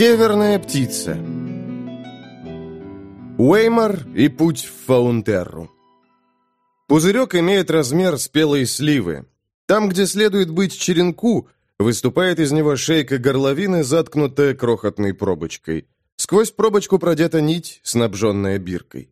Северная птица Уэймор и путь в Фаунтерру Пузырек имеет размер спелой сливы. Там, где следует быть черенку, выступает из него шейка горловины, заткнутая крохотной пробочкой. Сквозь пробочку продета нить, снабженная биркой.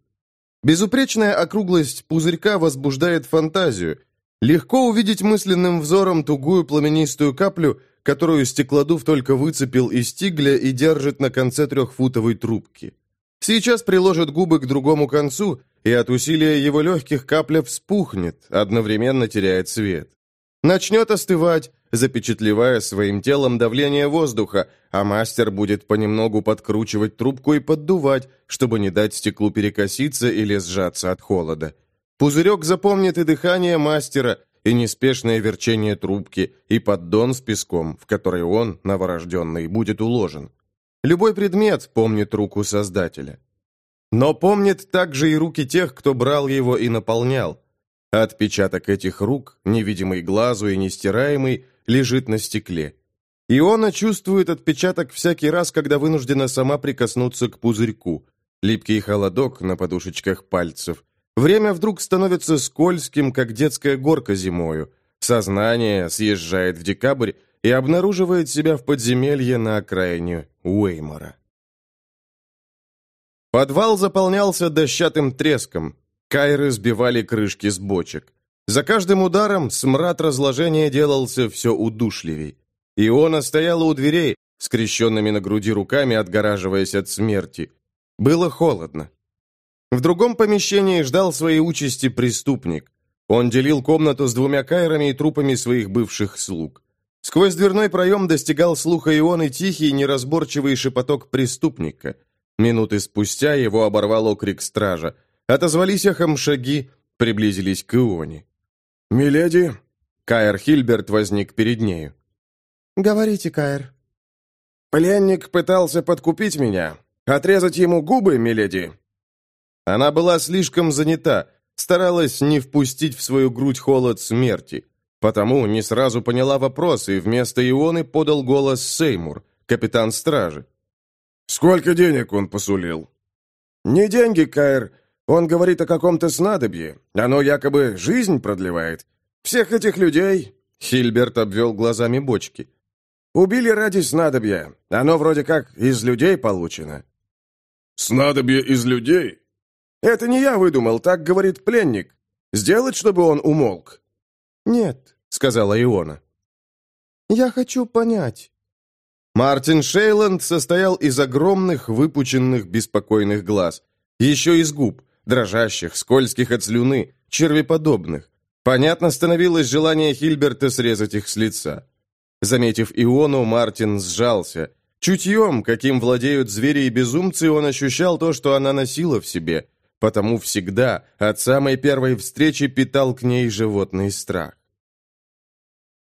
Безупречная округлость пузырька возбуждает фантазию. Легко увидеть мысленным взором тугую пламенистую каплю, которую стеклодув только выцепил из тигля и держит на конце трехфутовой трубки. Сейчас приложит губы к другому концу, и от усилия его легких капля вспухнет, одновременно теряя цвет. Начнет остывать, запечатлевая своим телом давление воздуха, а мастер будет понемногу подкручивать трубку и поддувать, чтобы не дать стеклу перекоситься или сжаться от холода. Пузырек запомнит и дыхание мастера, и неспешное верчение трубки, и поддон с песком, в который он, новорожденный, будет уложен. Любой предмет помнит руку Создателя. Но помнит также и руки тех, кто брал его и наполнял. Отпечаток этих рук, невидимый глазу и нестираемый, лежит на стекле. Иона чувствует отпечаток всякий раз, когда вынуждена сама прикоснуться к пузырьку. Липкий холодок на подушечках пальцев. Время вдруг становится скользким, как детская горка зимою. Сознание съезжает в декабрь и обнаруживает себя в подземелье на окраине Уэймора. Подвал заполнялся дощатым треском. Кайры сбивали крышки с бочек. За каждым ударом смрад разложения делался все удушливей. Иона стояла у дверей, скрещенными на груди руками, отгораживаясь от смерти. Было холодно. В другом помещении ждал своей участи преступник. Он делил комнату с двумя кайрами и трупами своих бывших слуг. Сквозь дверной проем достигал слуха Ионы тихий, неразборчивый шепоток преступника. Минуты спустя его оборвал окрик стража. Отозвались эхом шаги, приблизились к Ионе. «Миледи?» Каэр Хильберт возник перед нею. «Говорите, Каэр». «Пленник пытался подкупить меня. Отрезать ему губы, миледи?» Она была слишком занята, старалась не впустить в свою грудь холод смерти. Потому не сразу поняла вопрос, и вместо Ионы подал голос Сеймур, капитан стражи. «Сколько денег он посулил?» «Не деньги, Каэр. Он говорит о каком-то снадобье. Оно якобы жизнь продлевает. Всех этих людей...» Хильберт обвел глазами бочки. «Убили ради снадобья. Оно вроде как из людей получено». «Снадобье из людей?» «Это не я выдумал, так говорит пленник. Сделать, чтобы он умолк?» «Нет», — сказала Иона. «Я хочу понять». Мартин Шейланд состоял из огромных, выпученных, беспокойных глаз. Еще из губ, дрожащих, скользких от слюны, червеподобных. Понятно становилось желание Хильберта срезать их с лица. Заметив Иону, Мартин сжался. Чутьем, каким владеют звери и безумцы, он ощущал то, что она носила в себе, потому всегда, от самой первой встречи, питал к ней животный страх.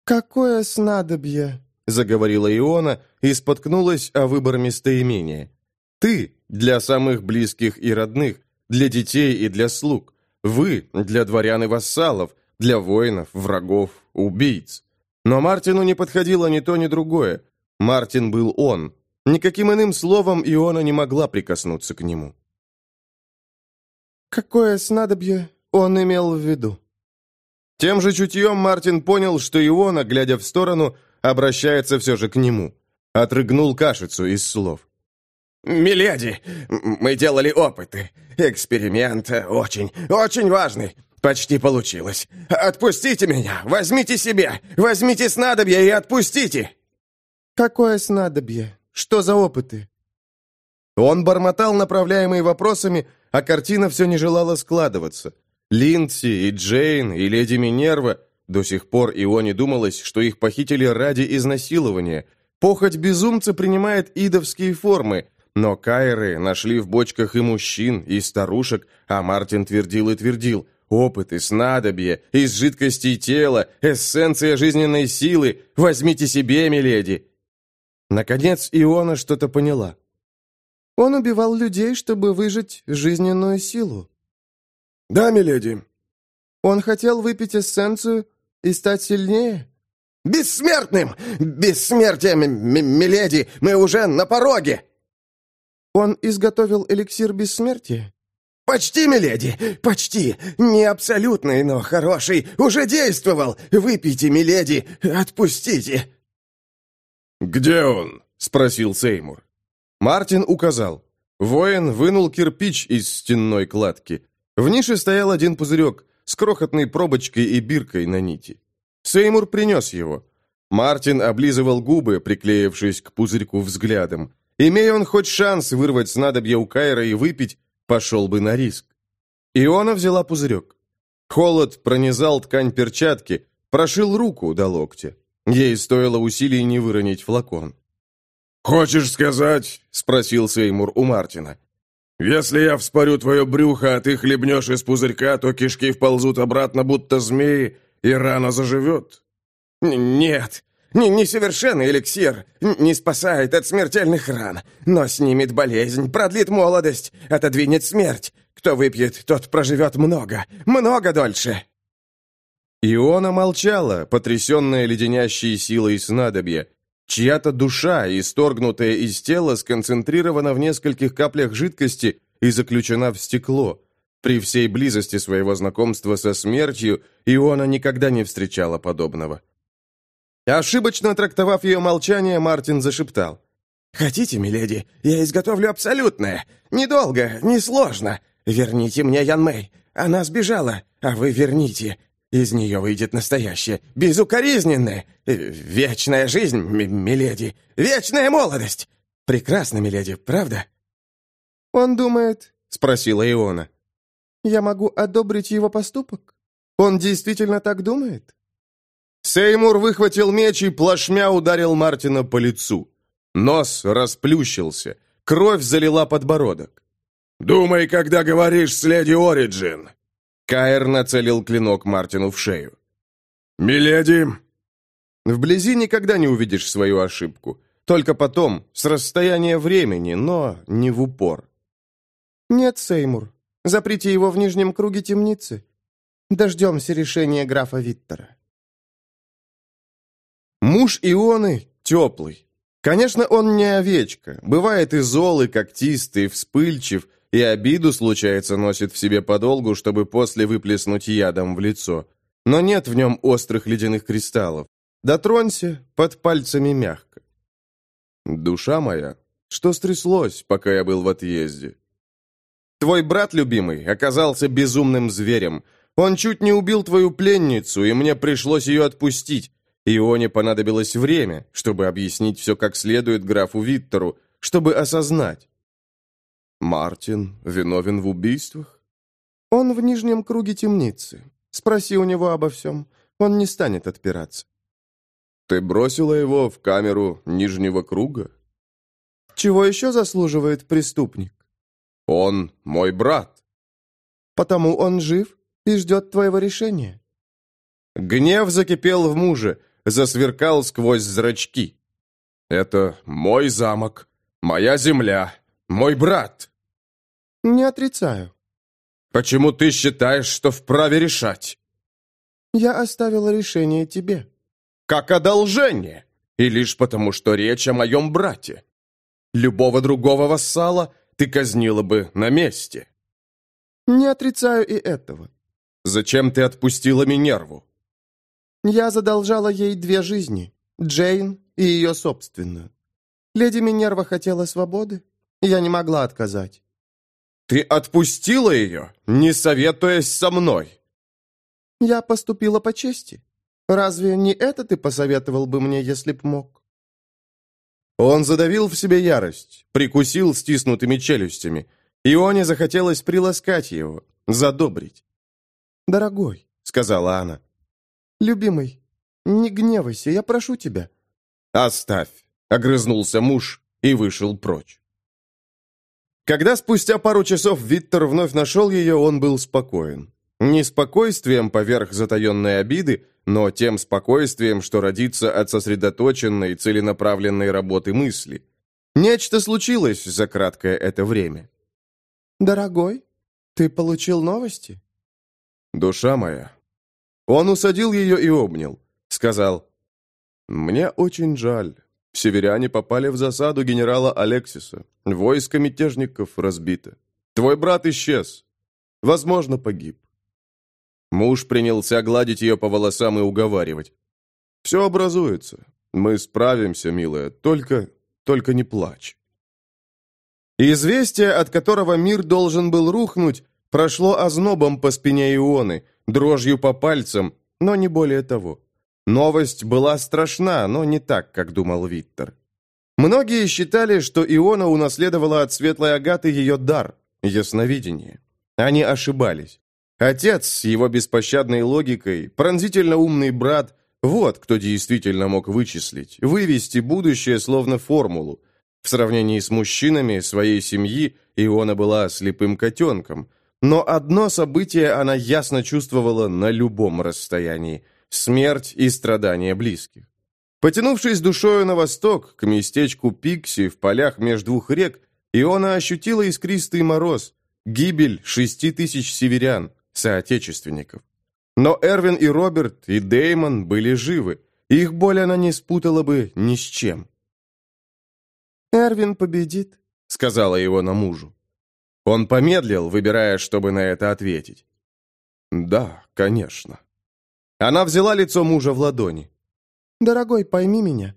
«Какое снадобье?» — заговорила Иона и споткнулась о выбор местоимения. «Ты» для самых близких и родных, для детей и для слуг. Вы для дворян и вассалов, для воинов, врагов, убийц. Но Мартину не подходило ни то, ни другое. Мартин был он. Никаким иным словом Иона не могла прикоснуться к нему. «Какое снадобье он имел в виду?» Тем же чутьем Мартин понял, что Иона, глядя в сторону, обращается все же к нему. Отрыгнул кашицу из слов. «Миледи, мы делали опыты. Эксперимент очень, очень важный. Почти получилось. Отпустите меня, возьмите себе, возьмите снадобье и отпустите!» «Какое снадобье? Что за опыты?» Он бормотал, направляемый вопросами, а картина все не желала складываться. Линдси и Джейн и леди Минерва до сих пор Ионе думалось, что их похитили ради изнасилования. Похоть безумца принимает идовские формы, но Кайры нашли в бочках и мужчин, и старушек, а Мартин твердил и твердил – опыты, снадобья, из жидкостей тела, эссенция жизненной силы. Возьмите себе, миледи!» Наконец Иона что-то поняла. «Он убивал людей, чтобы выжить жизненную силу». «Да, миледи». «Он хотел выпить эссенцию и стать сильнее? Бессмертным! Бессмертие, миледи! Мы уже на пороге!» «Он изготовил эликсир бессмертия?» «Почти, миледи, почти. Не абсолютный, но хороший. Уже действовал. Выпейте, миледи, отпустите». «Где он?» — спросил Сеймур. Мартин указал. Воин вынул кирпич из стенной кладки. В нише стоял один пузырек с крохотной пробочкой и биркой на нити. Сеймур принес его. Мартин облизывал губы, приклеившись к пузырьку взглядом. Имея он хоть шанс вырвать снадобье у Кайра и выпить, пошел бы на риск. Иона взяла пузырек. Холод пронизал ткань перчатки, прошил руку до локтя. Ей стоило усилий не выронить флакон. «Хочешь сказать?» — спросил Сеймур у Мартина. «Если я вспорю твое брюхо, а ты хлебнешь из пузырька, то кишки вползут обратно, будто змеи, и рана заживет?» «Нет, не несовершенный эликсир, не спасает от смертельных ран, но снимет болезнь, продлит молодость, отодвинет смерть. Кто выпьет, тот проживет много, много дольше». Иона молчала, потрясенная леденящей силой снадобья. Чья-то душа, исторгнутая из тела, сконцентрирована в нескольких каплях жидкости и заключена в стекло. При всей близости своего знакомства со смертью Иона никогда не встречала подобного. Ошибочно трактовав ее молчание, Мартин зашептал. «Хотите, миледи, я изготовлю абсолютное. Недолго, несложно. Верните мне Ян Мэй. Она сбежала, а вы верните. Из нее выйдет настоящее, безукоризненное, э, вечная жизнь, миледи, вечная молодость. Прекрасно, миледи, правда?» «Он думает...» — спросила Иона. «Я могу одобрить его поступок? Он действительно так думает?» Сеймур выхватил меч и плашмя ударил Мартина по лицу. Нос расплющился, кровь залила подбородок. «Думай, когда говоришь с леди Ориджин!» Каэр нацелил клинок Мартину в шею. «Миледи!» Вблизи никогда не увидишь свою ошибку. Только потом, с расстояния времени, но не в упор. «Нет, Сеймур, заприте его в нижнем круге темницы. Дождемся решения графа Виттера». Муж Ионы теплый. Конечно, он не овечка. Бывает и зол, и когтистый, и вспыльчив, и обиду, случается, носит в себе подолгу, чтобы после выплеснуть ядом в лицо. Но нет в нем острых ледяных кристаллов. Дотронься, под пальцами мягко. Душа моя, что стряслось, пока я был в отъезде? Твой брат любимый оказался безумным зверем. Он чуть не убил твою пленницу, и мне пришлось ее отпустить. Ионе понадобилось время, чтобы объяснить все как следует графу Виттеру, чтобы осознать. Мартин виновен в убийствах? Он в нижнем круге темницы. Спроси у него обо всем. Он не станет отпираться. Ты бросила его в камеру нижнего круга? Чего еще заслуживает преступник? Он мой брат. Потому он жив и ждет твоего решения. Гнев закипел в муже, засверкал сквозь зрачки. «Это мой замок, моя земля, мой брат». «Не отрицаю». «Почему ты считаешь, что вправе решать?» «Я оставила решение тебе». «Как одолжение, и лишь потому, что речь о моем брате. Любого другого вассала ты казнила бы на месте». «Не отрицаю и этого». «Зачем ты отпустила Минерву?» Я задолжала ей две жизни, Джейн и ее собственную. Леди Минерва хотела свободы, я не могла отказать. Ты отпустила ее, не советуясь со мной? Я поступила по чести. Разве не это ты посоветовал бы мне, если б мог? Он задавил в себе ярость, прикусил стиснутыми челюстями. Ионе захотелось приласкать его, задобрить. «Дорогой», — сказала она, «Любимый, не гневайся, я прошу тебя». «Оставь», — огрызнулся муж и вышел прочь. Когда спустя пару часов Виттер вновь нашел ее, он был спокоен. Не спокойствием поверх затаенной обиды, но тем спокойствием, что родится от сосредоточенной, целенаправленной работы мысли. Нечто случилось за краткое это время. «Дорогой, ты получил новости?» «Душа моя, он усадил ее и обнял. Сказал, Мне очень жаль. Северяне попали в засаду генерала Алексиса. Войско мятежников разбито. Твой брат исчез. Возможно, погиб. Муж принялся гладить ее по волосам и уговаривать. «Все образуется. Мы справимся, милая. Только... только не плачь». Известие, от которого мир должен был рухнуть, прошло ознобом по спине Ионы, дрожью по пальцам, но не более того. Новость была страшна, но не так, как думал Виттер. Многие считали, что Иона унаследовала от Светлой Агаты ее дар, ясновидение. Они ошибались. Отец с его беспощадной логикой, пронзительно умный брат, вот кто действительно мог вычислить, вывести будущее словно формулу, в сравнении с мужчинами своей семьи Иона была слепым котенком, но одно событие она ясно чувствовала на любом расстоянии – смерть и страдания близких. Потянувшись душою на восток, к местечку Пикси в полях между двух рек, Иона ощутила искристый мороз, гибель шести тысяч северян, соотечественников. Но Эрвин и Роберт, и Деймон были живы, их боль она не спутала бы ни с чем. «Эрвин победит», — сказала его на мужу. Он помедлил, выбирая, чтобы на это ответить. «Да, конечно». Она взяла лицо мужа в ладони. «Дорогой, пойми меня.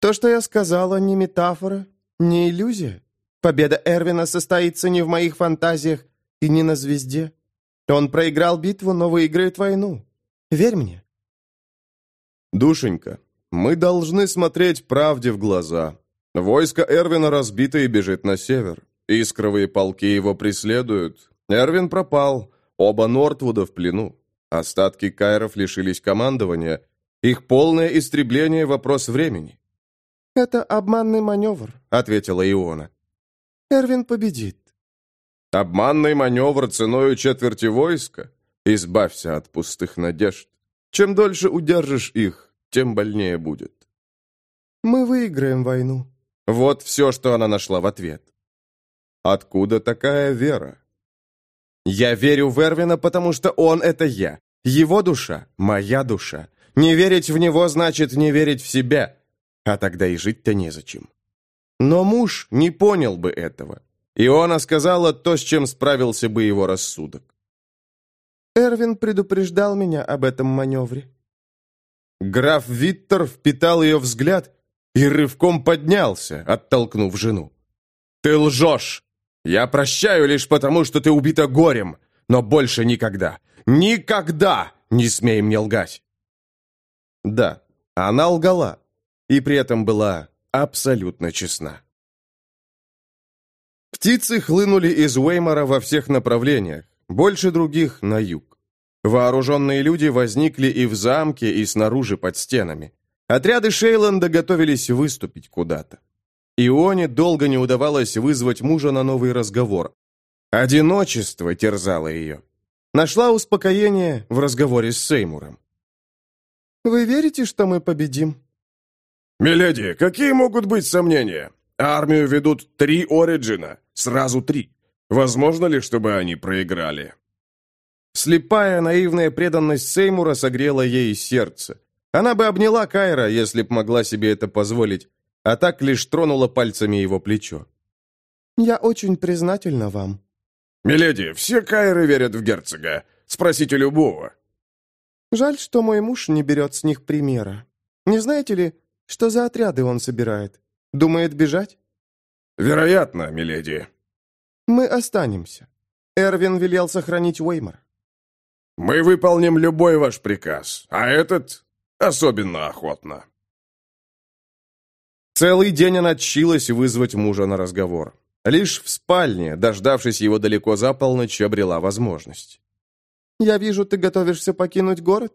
То, что я сказала, не метафора, не иллюзия. Победа Эрвина состоится не в моих фантазиях и не на звезде. Он проиграл битву, но выиграет войну. Верь мне». «Душенька, мы должны смотреть правде в глаза», Войско Эрвина разбито и бежит на север. Искровые полки его преследуют. Эрвин пропал. Оба Нортвуда в плену. Остатки кайров лишились командования. Их полное истребление – вопрос времени. «Это обманный маневр», — ответила Иона. «Эрвин победит». «Обманный маневр ценою четверти войска? Избавься от пустых надежд. Чем дольше удержишь их, тем больнее будет». «Мы выиграем войну», вот все, что она нашла в ответ. Откуда такая вера? Я верю в Эрвина, потому что он — это я. Его душа — моя душа. Не верить в него значит не верить в себя. А тогда и жить-то незачем. Но муж не понял бы этого. Иона сказала то, с чем справился бы его рассудок. «Эрвин предупреждал меня об этом маневре». Граф Виттер впитал ее взгляд и рывком поднялся, оттолкнув жену. «Ты лжешь! Я прощаю лишь потому, что ты убита горем, но больше никогда, никогда не смей мне лгать!» Да, она лгала, и при этом была абсолютно честна. Птицы хлынули из Уэймора во всех направлениях, больше других на юг. Вооруженные люди возникли и в замке, и снаружи под стенами. Отряды Шейланда готовились выступить куда-то. Ионе долго не удавалось вызвать мужа на новый разговор. Одиночество терзало ее. Нашла успокоение в разговоре с Сеймуром. «Вы верите, что мы победим?» «Миледи, какие могут быть сомнения? Армию ведут три Ориджина, сразу три. Возможно ли, чтобы они проиграли?» Слепая, наивная преданность Сеймура согрела ей сердце. Она бы обняла Кайра, если б могла себе это позволить, а так лишь тронула пальцами его плечо. «Я очень признательна вам». «Миледи, все Кайры верят в герцога. Спросите любого». «Жаль, что мой муж не берет с них примера. Не знаете ли, что за отряды он собирает? Думает бежать?» «Вероятно, миледи». «Мы останемся. Эрвин велел сохранить Уэймор». «Мы выполним любой ваш приказ, а этот Особенно охотно. Целый день она тщилась вызвать мужа на разговор. Лишь в спальне, дождавшись его далеко за полночь, обрела возможность. «Я вижу, ты готовишься покинуть город.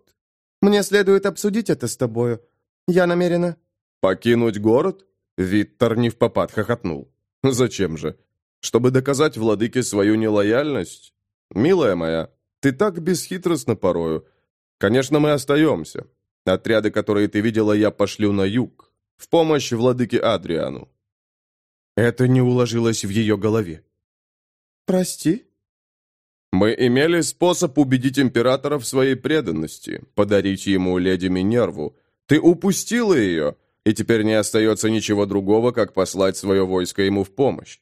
Мне следует обсудить это с тобою. Я намерена...» «Покинуть город?» Виттер не в попад хохотнул. «Зачем же? Чтобы доказать владыке свою нелояльность? Милая моя, ты так бесхитростна порою. Конечно, мы остаемся. Отряды, которые ты видела, я пошлю на юг, в помощь владыке Адриану». Это не уложилось в ее голове. «Прости?» «Мы имели способ убедить императора в своей преданности, подарить ему леди Минерву. Ты упустила ее, и теперь не остается ничего другого, как послать свое войско ему в помощь.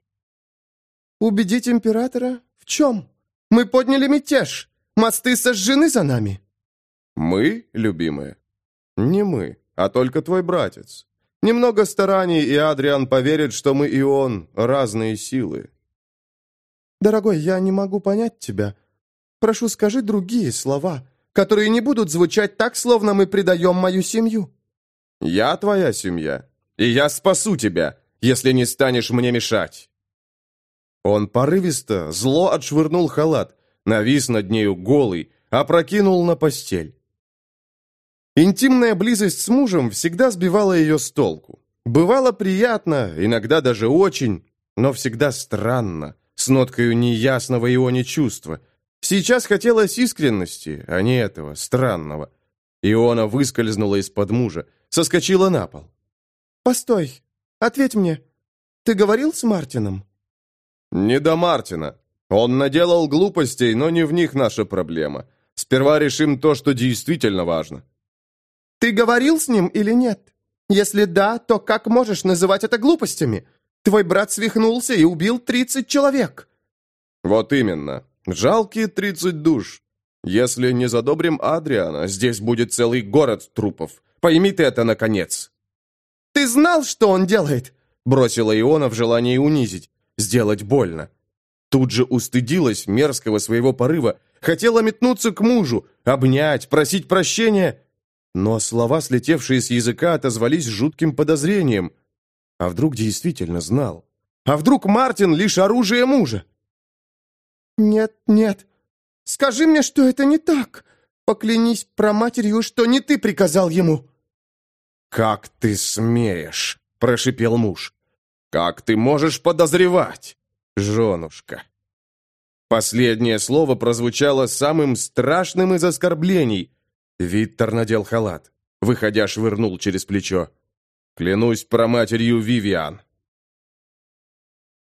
«Убедить императора? В чем? Мы подняли мятеж. Мосты сожжены за нами». «Мы, любимая?» «Не мы, а только твой братец. Немного стараний, и Адриан поверит, что мы и он разные силы». «Дорогой, я не могу понять тебя. Прошу, скажи другие слова, которые не будут звучать так, словно мы предаем мою семью». «Я твоя семья, и я спасу тебя, если не станешь мне мешать». Он порывисто, зло отшвырнул халат, навис над нею голый, опрокинул на постель. Интимная близость с мужем всегда сбивала ее с толку. Бывало приятно, иногда даже очень, но всегда странно, с ноткой неясного Ионе чувства. Сейчас хотелось искренности, а не этого, странного. Иона выскользнула из-под мужа, соскочила на пол. «Постой, ответь мне, ты говорил с Мартином?» «Не до Мартина. Он наделал глупостей, но не в них наша проблема. Сперва решим то, что действительно важно». «Ты говорил с ним или нет? Если да, то как можешь называть это глупостями? Твой брат свихнулся и убил тридцать человек». «Вот именно. Жалкие тридцать душ. Если не задобрим Адриана, здесь будет целый город трупов. Пойми ты это, наконец!» «Ты знал, что он делает?» Бросила Иона в желании унизить, сделать больно. Тут же устыдилась мерзкого своего порыва, хотела метнуться к мужу, обнять, просить прощения. Но слова, слетевшие с языка, отозвались жутким подозрением. А вдруг действительно знал? А вдруг Мартин лишь оружие мужа? «Нет, нет. Скажи мне, что это не так. Поклянись про матерью, что не ты приказал ему». «Как ты смеешь?» – прошипел муж. «Как ты можешь подозревать, женушка?» Последнее слово прозвучало самым страшным из оскорблений. Виттер надел халат. Выходя, швырнул через плечо. «Клянусь про матерью Вивиан».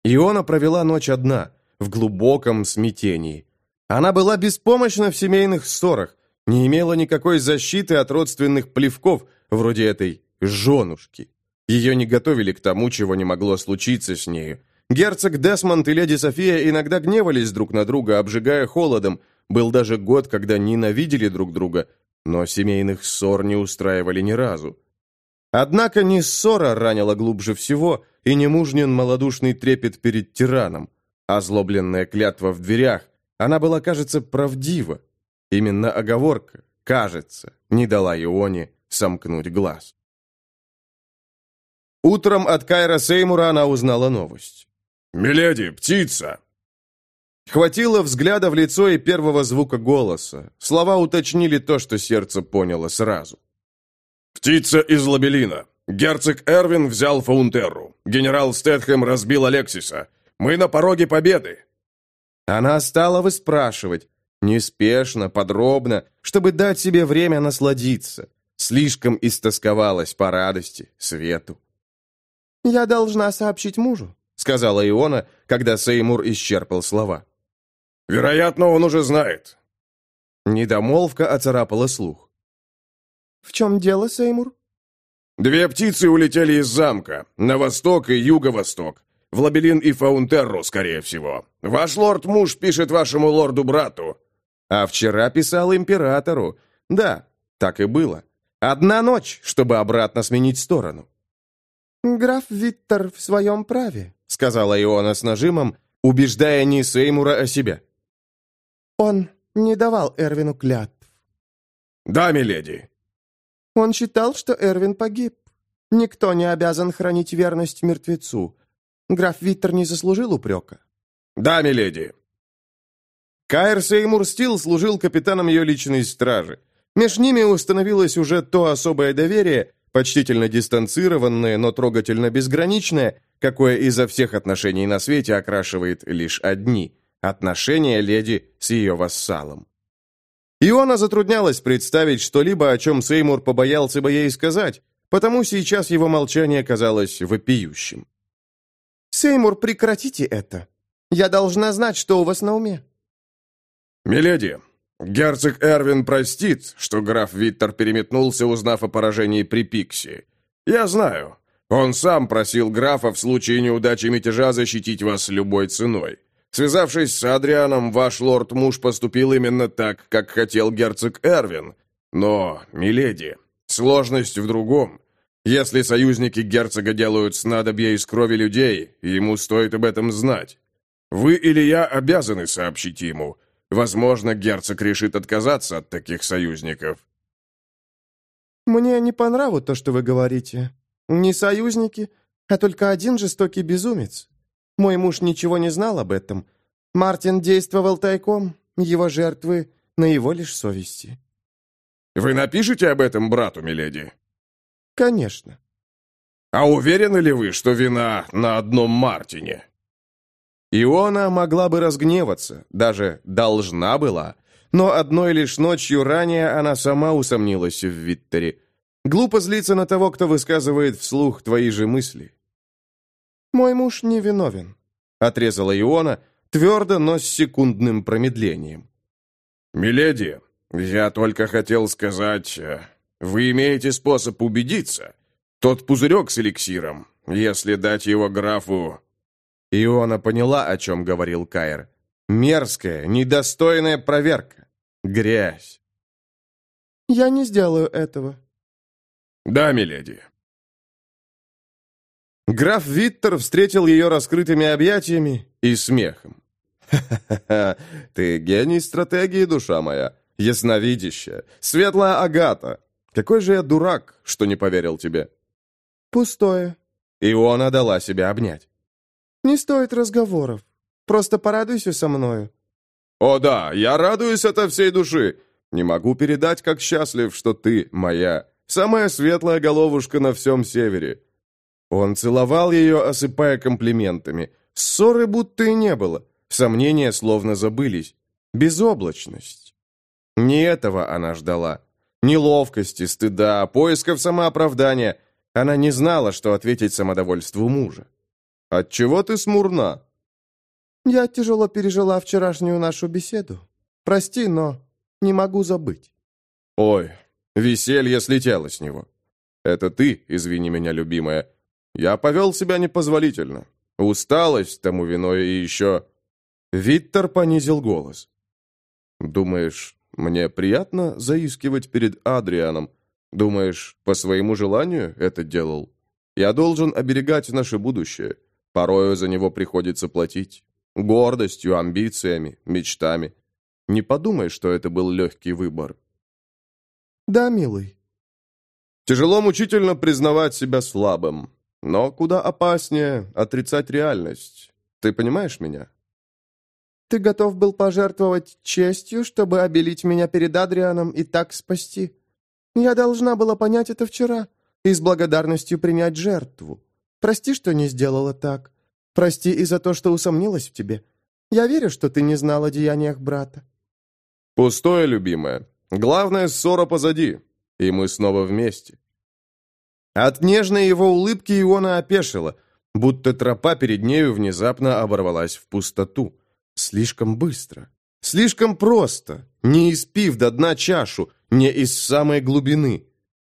Иона провела ночь одна, в глубоком смятении. Она была беспомощна в семейных ссорах, не имела никакой защиты от родственных плевков, вроде этой женушки. Ее не готовили к тому, чего не могло случиться с нею. Герцог Десмонд и леди София иногда гневались друг на друга, обжигая холодом. Был даже год, когда ненавидели друг друга, но семейных ссор не устраивали ни разу. Однако не ссора ранила глубже всего, и не мужнин малодушный трепет перед тираном. Озлобленная клятва в дверях, она была, кажется, правдива. Именно оговорка, кажется, не дала Ионе сомкнуть глаз. Утром от Кайра Сеймура она узнала новость. «Миледи, птица!» Хватило взгляда в лицо и первого звука голоса. Слова уточнили то, что сердце поняло сразу. «Птица из Лабелина. Герцог Эрвин взял Фаунтерру. Генерал Стэтхэм разбил Алексиса. Мы на пороге победы!» Она стала выспрашивать, неспешно, подробно, чтобы дать себе время насладиться. Слишком истосковалась по радости, свету. «Я должна сообщить мужу», — сказала Иона, когда Сеймур исчерпал слова. «Вероятно, он уже знает». Недомолвка оцарапала слух. «В чем дело, Сеймур?» «Две птицы улетели из замка, на восток и юго-восток. В Лабелин и Фаунтерру, скорее всего. Ваш лорд-муж пишет вашему лорду-брату». А вчера писал императору. Да, так и было. Одна ночь, чтобы обратно сменить сторону. «Граф Виттер в своем праве», — сказала Иона с нажимом, убеждая не Сеймура, а себя. «Он не давал Эрвину клятв». «Да, миледи». «Он считал, что Эрвин погиб. Никто не обязан хранить верность мертвецу. Граф Виттер не заслужил упрека». «Да, миледи». Кайр Сеймур Стил служил капитаном ее личной стражи. Меж ними установилось уже то особое доверие, почтительно дистанцированное, но трогательно безграничное, какое изо всех отношений на свете окрашивает лишь одни – отношения леди с ее вассалом. Иона затруднялась представить что-либо, о чем Сеймур побоялся бы ей сказать, потому сейчас его молчание казалось вопиющим. «Сеймур, прекратите это. Я должна знать, что у вас на уме». «Миледи, Герцог Эрвин простит, что граф Виттер переметнулся, узнав о поражении при Пикси. Я знаю. Он сам просил графа в случае неудачи мятежа защитить вас любой ценой. Связавшись с Адрианом, ваш лорд-муж поступил именно так, как хотел герцог Эрвин. Но, миледи, сложность в другом. Если союзники герцога делают снадобья из крови людей, ему стоит об этом знать. Вы или я обязаны сообщить ему. Возможно, герцог решит отказаться от таких союзников. Мне не по нраву то, что вы говорите. Не союзники, а только один жестокий безумец. Мой муж ничего не знал об этом. Мартин действовал тайком, его жертвы на его лишь совести. Вы напишите об этом брату, миледи? Конечно. А уверены ли вы, что вина на одном Мартине? Иона могла бы разгневаться, даже должна была, но одной лишь ночью ранее она сама усомнилась в Виттере. Глупо злиться на того, кто высказывает вслух твои же мысли. «Мой муж не виновен», — отрезала Иона, твердо, но с секундным промедлением. «Миледи, я только хотел сказать, э, вы имеете способ убедиться. Тот пузырек с эликсиром, если дать его графу, Иона поняла, о чем говорил Кайр. Мерзкая, недостойная проверка. Грязь. «Я не сделаю этого». «Да, миледи». Граф Виттер встретил ее раскрытыми объятиями и смехом. «Ха-ха-ха! Ты гений стратегии, душа моя, ясновидящая, светлая Агата. Какой же я дурак, что не поверил тебе!» «Пустое». Иона дала себя обнять. «Не стоит разговоров. Просто порадуйся со мною». «О да, я радуюсь от всей души. Не могу передать, как счастлив, что ты моя, самая светлая головушка на всем севере». Он целовал ее, осыпая комплиментами. Ссоры будто и не было. Сомнения словно забылись. Безоблачность. Не этого она ждала. Неловкости, стыда, поисков самооправдания. Она не знала, что ответить самодовольству мужа. «Отчего ты смурна?» «Я тяжело пережила вчерашнюю нашу беседу. Прости, но не могу забыть». «Ой, веселье слетело с него. Это ты, извини меня, любимая. Я повел себя непозволительно. Усталость тому виной и еще...» Виттер понизил голос. «Думаешь, мне приятно заискивать перед Адрианом? Думаешь, по своему желанию это делал? Я должен оберегать наше будущее. Порою за него приходится платить. Гордостью, амбициями, мечтами. Не подумай, что это был легкий выбор. Да, милый. Тяжело мучительно признавать себя слабым. Но куда опаснее отрицать реальность. Ты понимаешь меня? Ты готов был пожертвовать честью, чтобы обелить меня перед Адрианом и так спасти? Я должна была понять это вчера и с благодарностью принять жертву. Прости, что не сделала так. Прости и за то, что усомнилась в тебе. Я верю, что ты не знал о деяниях брата». «Пустое, любимая. Главная ссора позади, и мы снова вместе». От нежной его улыбки Иона опешила, будто тропа перед нею внезапно оборвалась в пустоту. Слишком быстро. Слишком просто, не испив до дна чашу, не из самой глубины.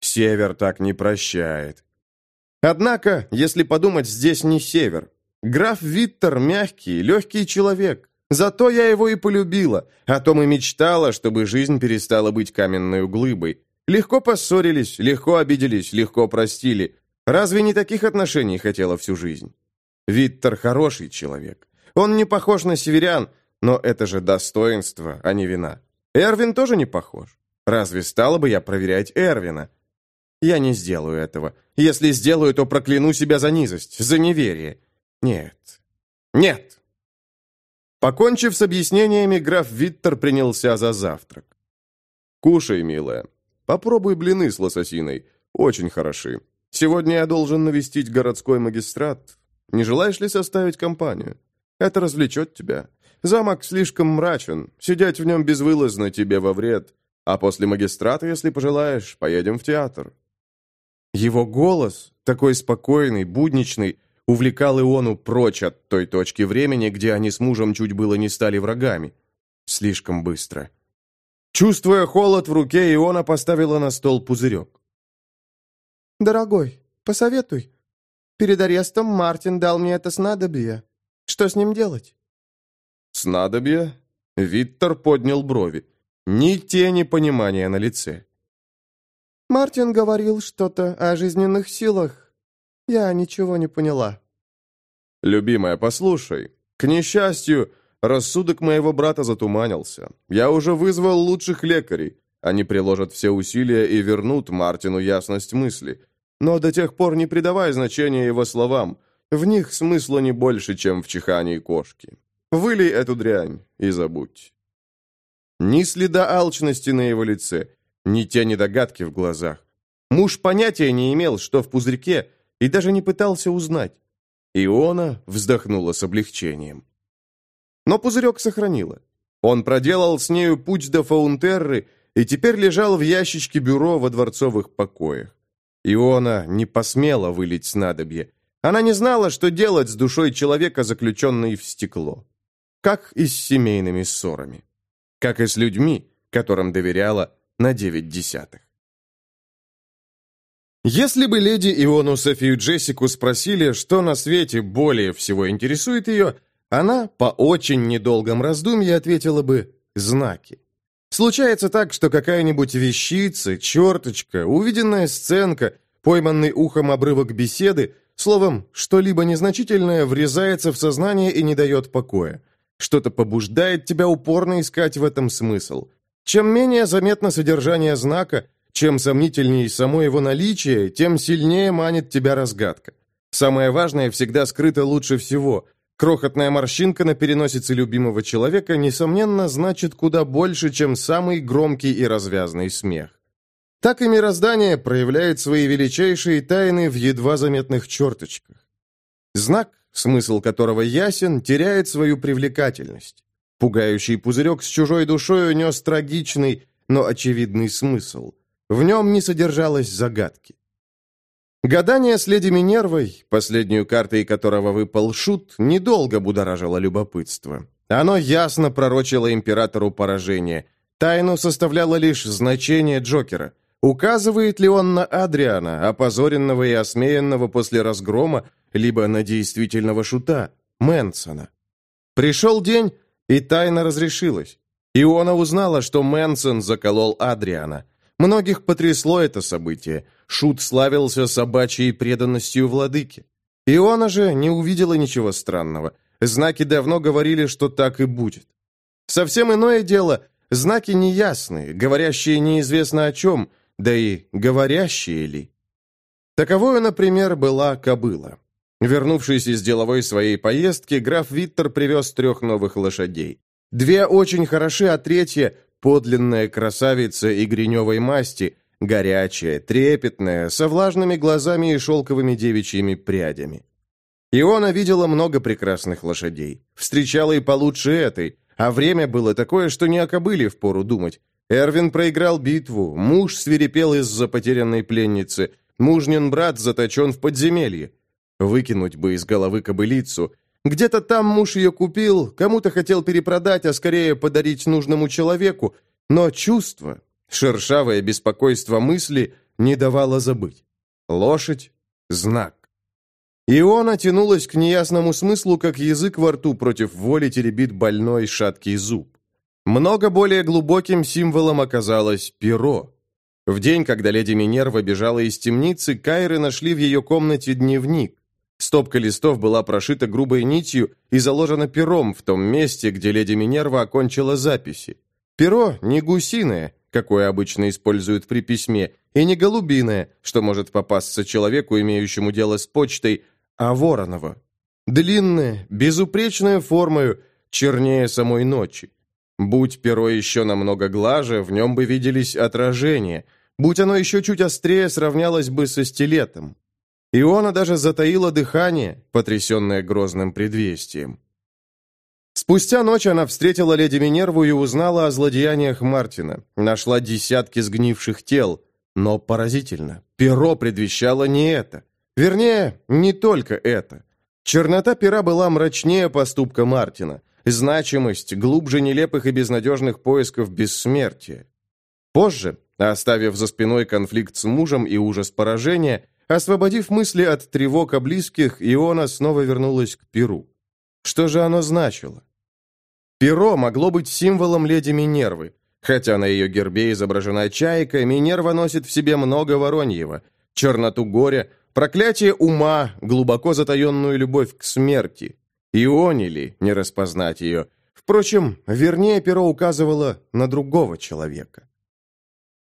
Север так не прощает. Однако, если подумать, здесь не север. Граф Виттер мягкий, легкий человек. Зато я его и полюбила, о том и мечтала, чтобы жизнь перестала быть каменной глыбой. Легко поссорились, легко обиделись, легко простили. Разве не таких отношений хотела всю жизнь? Виттер хороший человек. Он не похож на северян, но это же достоинство, а не вина. Эрвин тоже не похож. Разве стала бы я проверять Эрвина? Я не сделаю этого. Если сделаю, то прокляну себя за низость, за неверие. Нет. Нет. Покончив с объяснениями, граф Виттер принялся за завтрак. «Кушай, милая. Попробуй блины с лососиной. Очень хороши. Сегодня я должен навестить городской магистрат. Не желаешь ли составить компанию? Это развлечет тебя. Замок слишком мрачен. Сидеть в нем безвылазно тебе во вред. А после магистрата, если пожелаешь, поедем в театр. Его голос, такой спокойный, будничный, увлекал Иону прочь от той точки времени, где они с мужем чуть было не стали врагами. Слишком быстро. Чувствуя холод в руке, Иона поставила на стол пузырек. «Дорогой, посоветуй. Перед арестом Мартин дал мне это снадобье. Что с ним делать?» «Снадобье?» Виттер поднял брови. Ни тени понимания на лице. «Мартин говорил что-то о жизненных силах. Я ничего не поняла». «Любимая, послушай. К несчастью, рассудок моего брата затуманился. Я уже вызвал лучших лекарей. Они приложат все усилия и вернут Мартину ясность мысли. Но до тех пор не придавай значения его словам. В них смысла не больше, чем в чихании кошки. Вылей эту дрянь и забудь». Ни следа алчности на его лице, ни тени догадки в глазах. Муж понятия не имел, что в пузырьке, и даже не пытался узнать. Иона вздохнула с облегчением. Но пузырек сохранила. Он проделал с нею путь до Фаунтерры и теперь лежал в ящичке бюро во дворцовых покоях. Иона не посмела вылить снадобье. Она не знала, что делать с душой человека, заключенной в стекло. Как и с семейными ссорами. Как и с людьми, которым доверяла на девять десятых. Если бы леди Иону Софию Джессику спросили, что на свете более всего интересует ее, она по очень недолгом раздумье ответила бы «знаки». Случается так, что какая-нибудь вещица, черточка, увиденная сценка, пойманный ухом обрывок беседы, словом, что-либо незначительное врезается в сознание и не дает покоя. Что-то побуждает тебя упорно искать в этом смысл. Чем менее заметно содержание знака, чем сомнительнее само его наличие, тем сильнее манит тебя разгадка. Самое важное всегда скрыто лучше всего. Крохотная морщинка на переносице любимого человека, несомненно, значит куда больше, чем самый громкий и развязный смех. Так и мироздание проявляет свои величайшие тайны в едва заметных черточках. Знак, смысл которого ясен, теряет свою привлекательность. Пугающий пузырек с чужой душой нес трагичный, но очевидный смысл. В нем не содержалось загадки. Гадание с леди Минервой, последнюю картой которого выпал шут, недолго будоражило любопытство. Оно ясно пророчило императору поражение. Тайну составляло лишь значение Джокера. Указывает ли он на Адриана, опозоренного и осмеянного после разгрома, либо на действительного шута, Мэнсона? Пришел день, и тайна разрешилась. Иона узнала, что Мэнсон заколол Адриана – Многих потрясло это событие. Шут славился собачьей преданностью владыке. Иона же не увидела ничего странного. Знаки давно говорили, что так и будет. Совсем иное дело, знаки неясные, говорящие неизвестно о чем, да и говорящие ли. Таковою, например, была кобыла. Вернувшись из деловой своей поездки, граф Виттер привез трех новых лошадей. Две очень хороши, а третья Подлинная красавица и гриневой масти, горячая, трепетная, со влажными глазами и шелковыми девичьими прядями. Иона видела много прекрасных лошадей, встречала и получше этой, а время было такое, что не о кобыле впору думать. Эрвин проиграл битву, муж свирепел из-за потерянной пленницы, мужнин брат заточен в подземелье. Выкинуть бы из головы кобылицу, где-то там муж ее купил, кому-то хотел перепродать, а скорее подарить нужному человеку, но чувство, шершавое беспокойство мысли не давало забыть. Лошадь — знак. Иона тянулась к неясному смыслу, как язык во рту против воли теребит больной шаткий зуб. Много более глубоким символом оказалось перо. В день, когда леди Минерва бежала из темницы, Кайры нашли в ее комнате дневник. Стопка листов была прошита грубой нитью и заложена пером в том месте, где леди Минерва окончила записи. Перо не гусиное, какое обычно используют при письме, и не голубиное, что может попасться человеку, имеющему дело с почтой, а вороново. Длинное, безупречное формою, чернее самой ночи. Будь перо еще намного глаже, в нем бы виделись отражения. Будь оно еще чуть острее, сравнялось бы со стилетом. Иона даже затаила дыхание, потрясенное грозным предвестием. Спустя ночь она встретила леди Минерву и узнала о злодеяниях Мартина. Нашла десятки сгнивших тел. Но поразительно, перо предвещало не это. Вернее, не только это. Чернота пера была мрачнее поступка Мартина. значимость глубже нелепых и безнадежных поисков бессмертия. Позже, оставив за спиной конфликт с мужем и ужас поражения, освободив мысли от тревог о близких, Иона снова вернулась к Перу. Что же оно значило? Перо могло быть символом леди Минервы. Хотя на ее гербе изображена чайка, Минерва носит в себе много вороньего, черноту горя, проклятие ума, глубоко затаенную любовь к смерти. Ионе ли не распознать ее? Впрочем, вернее, перо указывало на другого человека.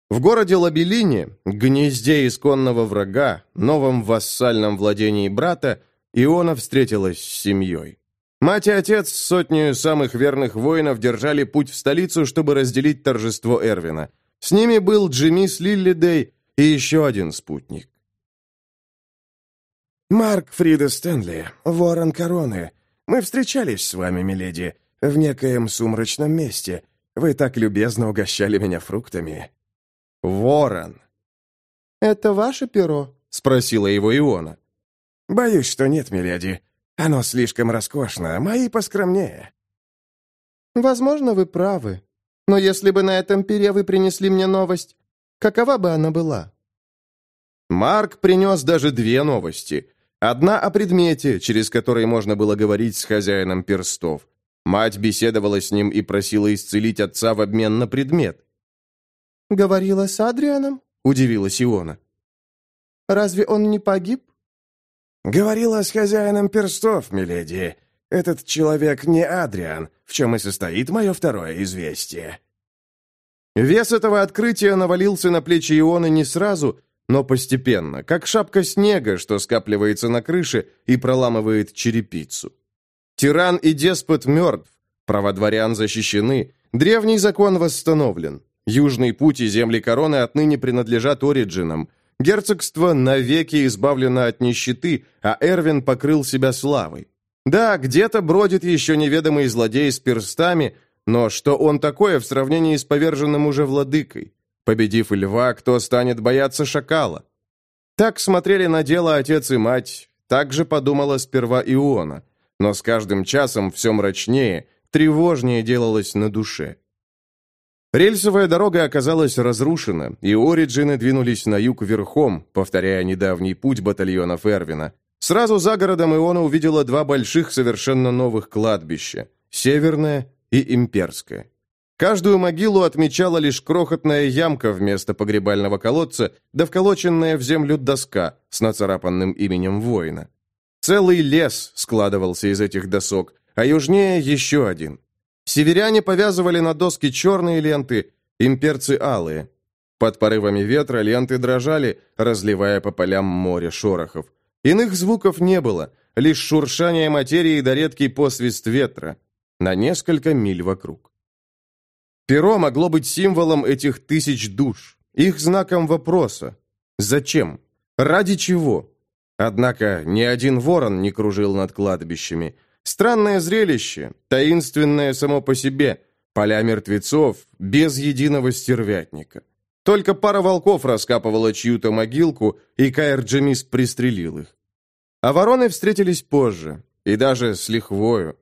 В городе Лабелине, гнезде исконного врага, новом вассальном владении брата, Иона встретилась с семьей. Мать и отец с сотней самых верных воинов держали путь в столицу, чтобы разделить торжество Эрвина. С ними был Джимис Лиллидей и еще один спутник. «Марк Фрида Стэнли, ворон короны. Мы встречались с вами, миледи, в некоем сумрачном месте. Вы так любезно угощали меня фруктами». «Ворон». «Это ваше перо?» — спросила его Иона. «Боюсь, что нет, миледи. Оно слишком роскошно, мои поскромнее». «Возможно, вы правы. Но если бы на этом пере вы принесли мне новость, какова бы она была?» Марк принес даже две новости. Одна о предмете, через который можно было говорить с хозяином перстов. Мать беседовала с ним и просила исцелить отца в обмен на предмет. «Говорила с Адрианом?» – удивилась Иона. «Разве он не погиб?» «Говорила с хозяином перстов, миледи. Этот человек не Адриан, в чем и состоит мое второе известие». Вес этого открытия навалился на плечи Ионы не сразу, но постепенно, как шапка снега, что скапливается на крыше и проламывает черепицу. Тиран и деспот мертв, права дворян защищены, древний закон восстановлен. Южный путь и земли короны отныне принадлежат Ориджинам. Герцогство навеки избавлено от нищеты, а Эрвин покрыл себя славой. Да, где-то бродит еще неведомый злодей с перстами, но что он такое в сравнении с поверженным уже владыкой? Победив льва, кто станет бояться шакала? Так смотрели на дело отец и мать, так же подумала сперва Иона, но с каждым часом все мрачнее, тревожнее делалось на душе. Рельсовая дорога оказалась разрушена, и Ориджины двинулись на юг верхом, повторяя недавний путь батальонов Эрвина. Сразу за городом Иона увидела два больших совершенно новых кладбища – Северное и Имперское. Каждую могилу отмечала лишь крохотная ямка вместо погребального колодца, да вколоченная в землю доска с нацарапанным именем воина. Целый лес складывался из этих досок, а южнее еще один. Северяне повязывали на доски черные ленты, имперцы алые. Под порывами ветра ленты дрожали, разливая по полям море шорохов. Иных звуков не было, лишь шуршание материи да редкий посвист ветра на несколько миль вокруг. Перо могло быть символом этих тысяч душ, их знаком вопроса. Зачем? Ради чего? Однако ни один ворон не кружил над кладбищами. Странное зрелище, таинственное само по себе, поля мертвецов, без единого стервятника. Только пара волков раскапывала чью-то могилку, и Каэр Джемис пристрелил их. А вороны встретились позже, и даже с лихвою.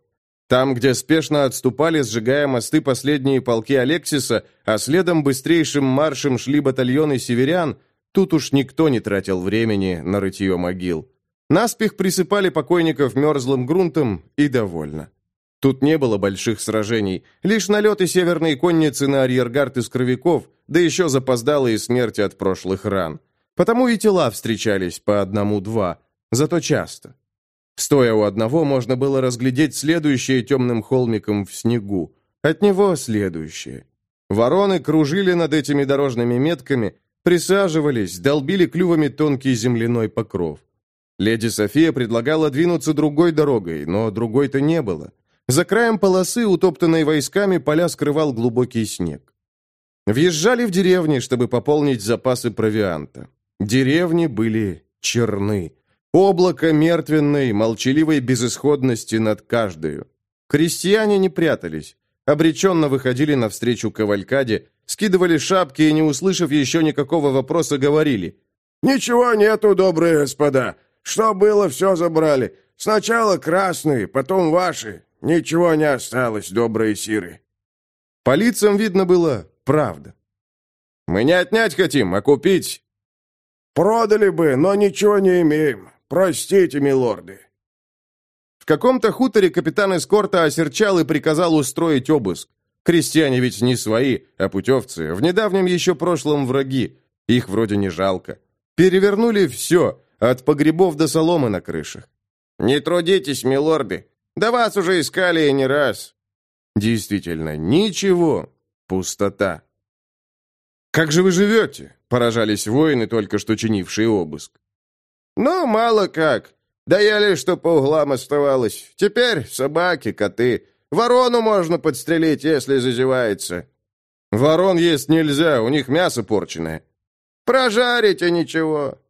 Там, где спешно отступали, сжигая мосты последние полки Алексиса, а следом быстрейшим маршем шли батальоны северян, тут уж никто не тратил времени на рытье могил. Наспех присыпали покойников мерзлым грунтом и довольно. Тут не было больших сражений, лишь налеты северной конницы на арьергард из кровяков, да еще запоздалые смерти от прошлых ран. Потому и тела встречались по одному-два, зато часто. Стоя у одного, можно было разглядеть следующее темным холмиком в снегу. От него следующее. Вороны кружили над этими дорожными метками, присаживались, долбили клювами тонкий земляной покров. Леди София предлагала двинуться другой дорогой, но другой-то не было. За краем полосы, утоптанной войсками, поля скрывал глубокий снег. Въезжали в деревни, чтобы пополнить запасы провианта. Деревни были черны. Облако мертвенной, молчаливой безысходности над каждою. Крестьяне не прятались. Обреченно выходили навстречу кавалькаде, скидывали шапки и, не услышав еще никакого вопроса, говорили. «Ничего нету, добрые господа. Что было, все забрали. Сначала красные, потом ваши. ничего не осталось, добрые сиры». По лицам видно было правда. «Мы не отнять хотим, а купить». «Продали бы, но ничего не имеем. Простите, милорды». В каком-то хуторе капитан эскорта осерчал и приказал устроить обыск. Крестьяне ведь не свои, а путевцы. В недавнем еще прошлом враги. Их вроде не жалко. Перевернули все, от погребов до соломы на крышах. «Не трудитесь, милорды. Да вас уже искали и не раз». Действительно, ничего. Пустота. «Как же вы живете?» – поражались воины, только что чинившие обыск. «Ну, мало как. Да я лишь что по углам оставалось. Теперь собаки, коты. Ворону можно подстрелить, если зазевается». «Ворон есть нельзя, у них мясо порченное». «Прожарите ничего».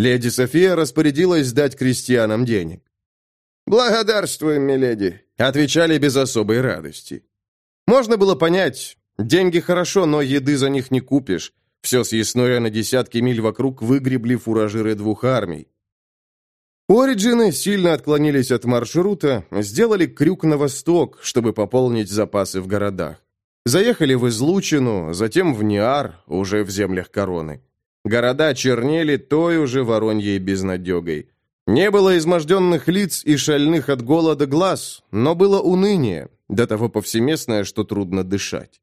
Леди София распорядилась дать крестьянам денег. «Благодарствуем, миледи», — отвечали без особой радости. Можно было понять, деньги хорошо, но еды за них не купишь. Все съестное на десятки миль вокруг выгребли фуражиры двух армий. Ориджины сильно отклонились от маршрута, сделали крюк на восток, чтобы пополнить запасы в городах. Заехали в Излучину, затем в Ниар, уже в землях короны. Города чернели той уже вороньей безнадегой. Не было изможденных лиц и шальных от голода глаз, но было уныние, до того повсеместное, что трудно дышать.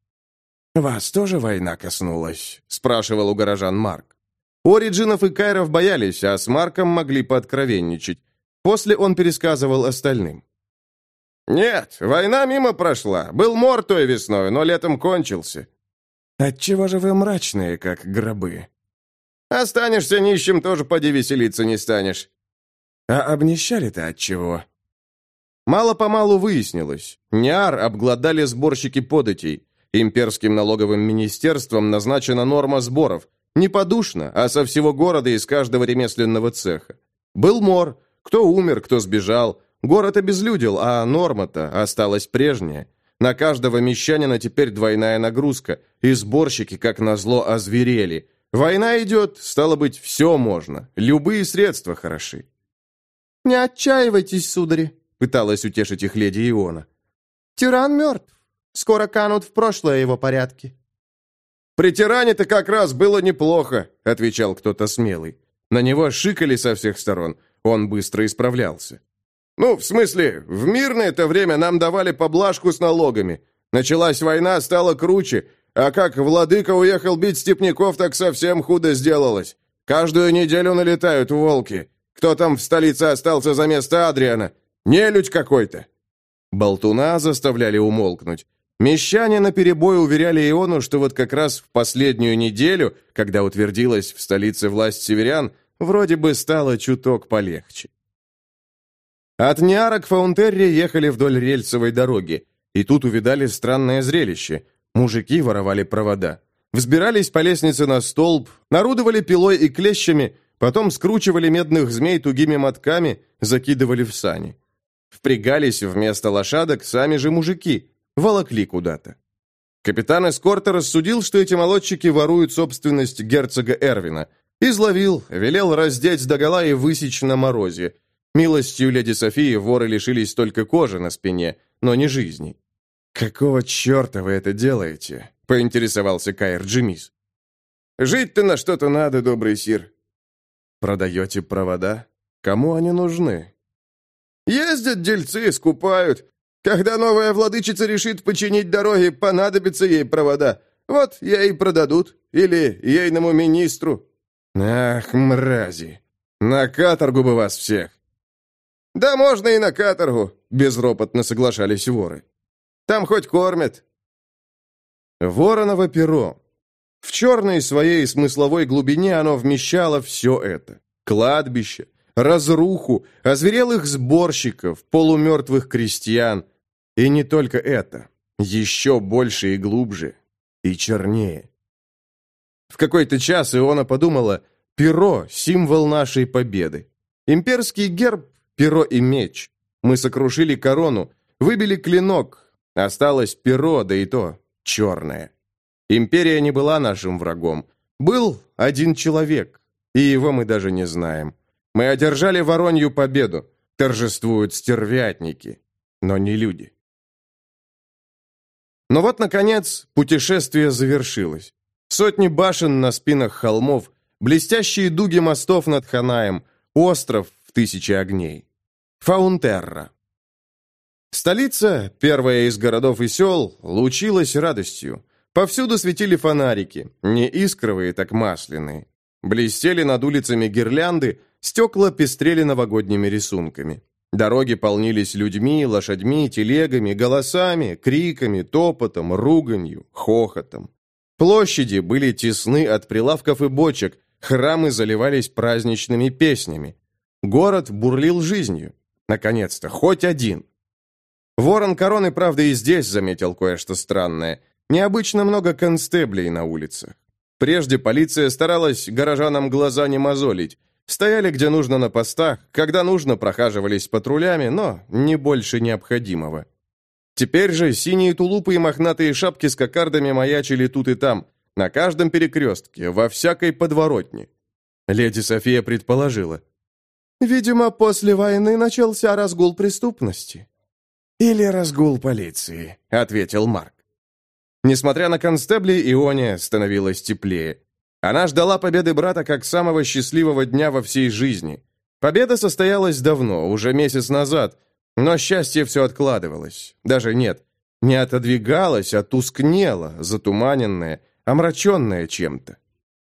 «Вас тоже война коснулась?» – спрашивал у горожан Марк. Ориджинов и Кайров боялись, а с Марком могли пооткровенничать. После он пересказывал остальным. «Нет, война мимо прошла. Был мор той весной, но летом кончился». «Отчего же вы мрачные, как гробы?» «Останешься нищим, тоже поди веселиться не станешь». «А обнищали-то отчего?» Мало-помалу выяснилось. Ниар обглодали сборщики податей. Имперским налоговым министерством назначена норма сборов. Не подушно, а со всего города из каждого ремесленного цеха. Был мор. Кто умер, кто сбежал. Город обезлюдил, а норма-то осталась прежняя. На каждого мещанина теперь двойная нагрузка, и сборщики, как назло, озверели. Война идет, стало быть, все можно. Любые средства хороши. «Не отчаивайтесь, судари», — пыталась утешить их леди Иона. «Тиран мертв. Скоро канут в прошлое его порядки». «При тиране-то как раз было неплохо», — отвечал кто-то смелый. На него шикали со всех сторон. Он быстро исправлялся. «Ну, в смысле, в мирное-то время нам давали поблажку с налогами. Началась война, стало круче. А как владыка уехал бить степняков, так совсем худо сделалось. Каждую неделю налетают волки. Кто там в столице остался за место Адриана? Нелюдь какой-то!» Болтуна заставляли умолкнуть. Мещане наперебой уверяли Иону, что вот как раз в последнюю неделю, когда утвердилась в столице власть северян, вроде бы стало чуток полегче. От Ниара к Фаунтерре ехали вдоль рельсовой дороги, и тут увидали странное зрелище. Мужики воровали провода. Взбирались по лестнице на столб, нарудовали пилой и клещами, потом скручивали медных змей тугими мотками, закидывали в сани. Впрягались вместо лошадок сами же мужики, волокли куда-то. Капитан эскорта рассудил, что эти молодчики воруют собственность герцога Эрвина. Изловил, велел раздеть догола и высечь на морозе. Милостью леди Софии воры лишились только кожи на спине, но не жизни. «Какого черта вы это делаете?» — поинтересовался Кайр Джимис. «Жить-то на что-то надо, добрый сир». «Продаете провода? Кому они нужны?» «Ездят дельцы, скупают. Когда новая владычица решит починить дороги, понадобятся ей провода. Вот ей продадут. Или ейному министру». «Ах, мрази! На каторгу бы вас всех!» «Да можно и на каторгу», — безропотно соглашались воры. «Там хоть кормят». Вороново перо. В черной своей смысловой глубине оно вмещало все это. Кладбище, разруху, озверелых сборщиков, полумертвых крестьян — и не только это. Еще больше и глубже. И чернее. В какой-то час Иона подумала, перо — символ нашей победы. Имперский герб — перо и меч. Мы сокрушили корону, выбили клинок. Осталось перо, да и то черное. Империя не была нашим врагом. Был один человек, и его мы даже не знаем. Мы одержали Воронью победу. Торжествуют стервятники. но не люди. Но вот, наконец, путешествие завершилось. Сотни башен на спинах холмов, блестящие дуги мостов над Ханаем, остров в тысячи огней. Фаунтерра. Столица, первая из городов и сел, лучилась радостью. Повсюду светили фонарики, не искровые, так масляные. Блестели над улицами гирлянды, стекла пестрели новогодними рисунками. Дороги полнились людьми, лошадьми, телегами, голосами, криками, топотом, руганью, хохотом. Площади были тесны от прилавков и бочек, храмы заливались праздничными песнями. Город бурлил жизнью. Наконец-то, хоть один. Ворон Короны, правда, и здесь заметил кое-что странное. Необычно много констеблей на улицах. Прежде полиция старалась горожанам глаза не мозолить, Стояли где нужно на постах, когда нужно прохаживались патрулями, но не больше необходимого. Теперь же синие тулупы и мохнатые шапки с кокардами маячили тут и там, на каждом перекрестке, во всякой подворотне. Леди София предположила. «Видимо, после войны начался разгул преступности». «Или разгул полиции», — ответил Марк. Несмотря на констебли, Ионе становилось теплее. Она ждала победы брата как самого счастливого дня во всей жизни. Победа состоялась давно, уже месяц назад, но счастье все откладывалось. Даже нет, не отодвигалось, а тускнело, затуманенное, омраченное чем-то.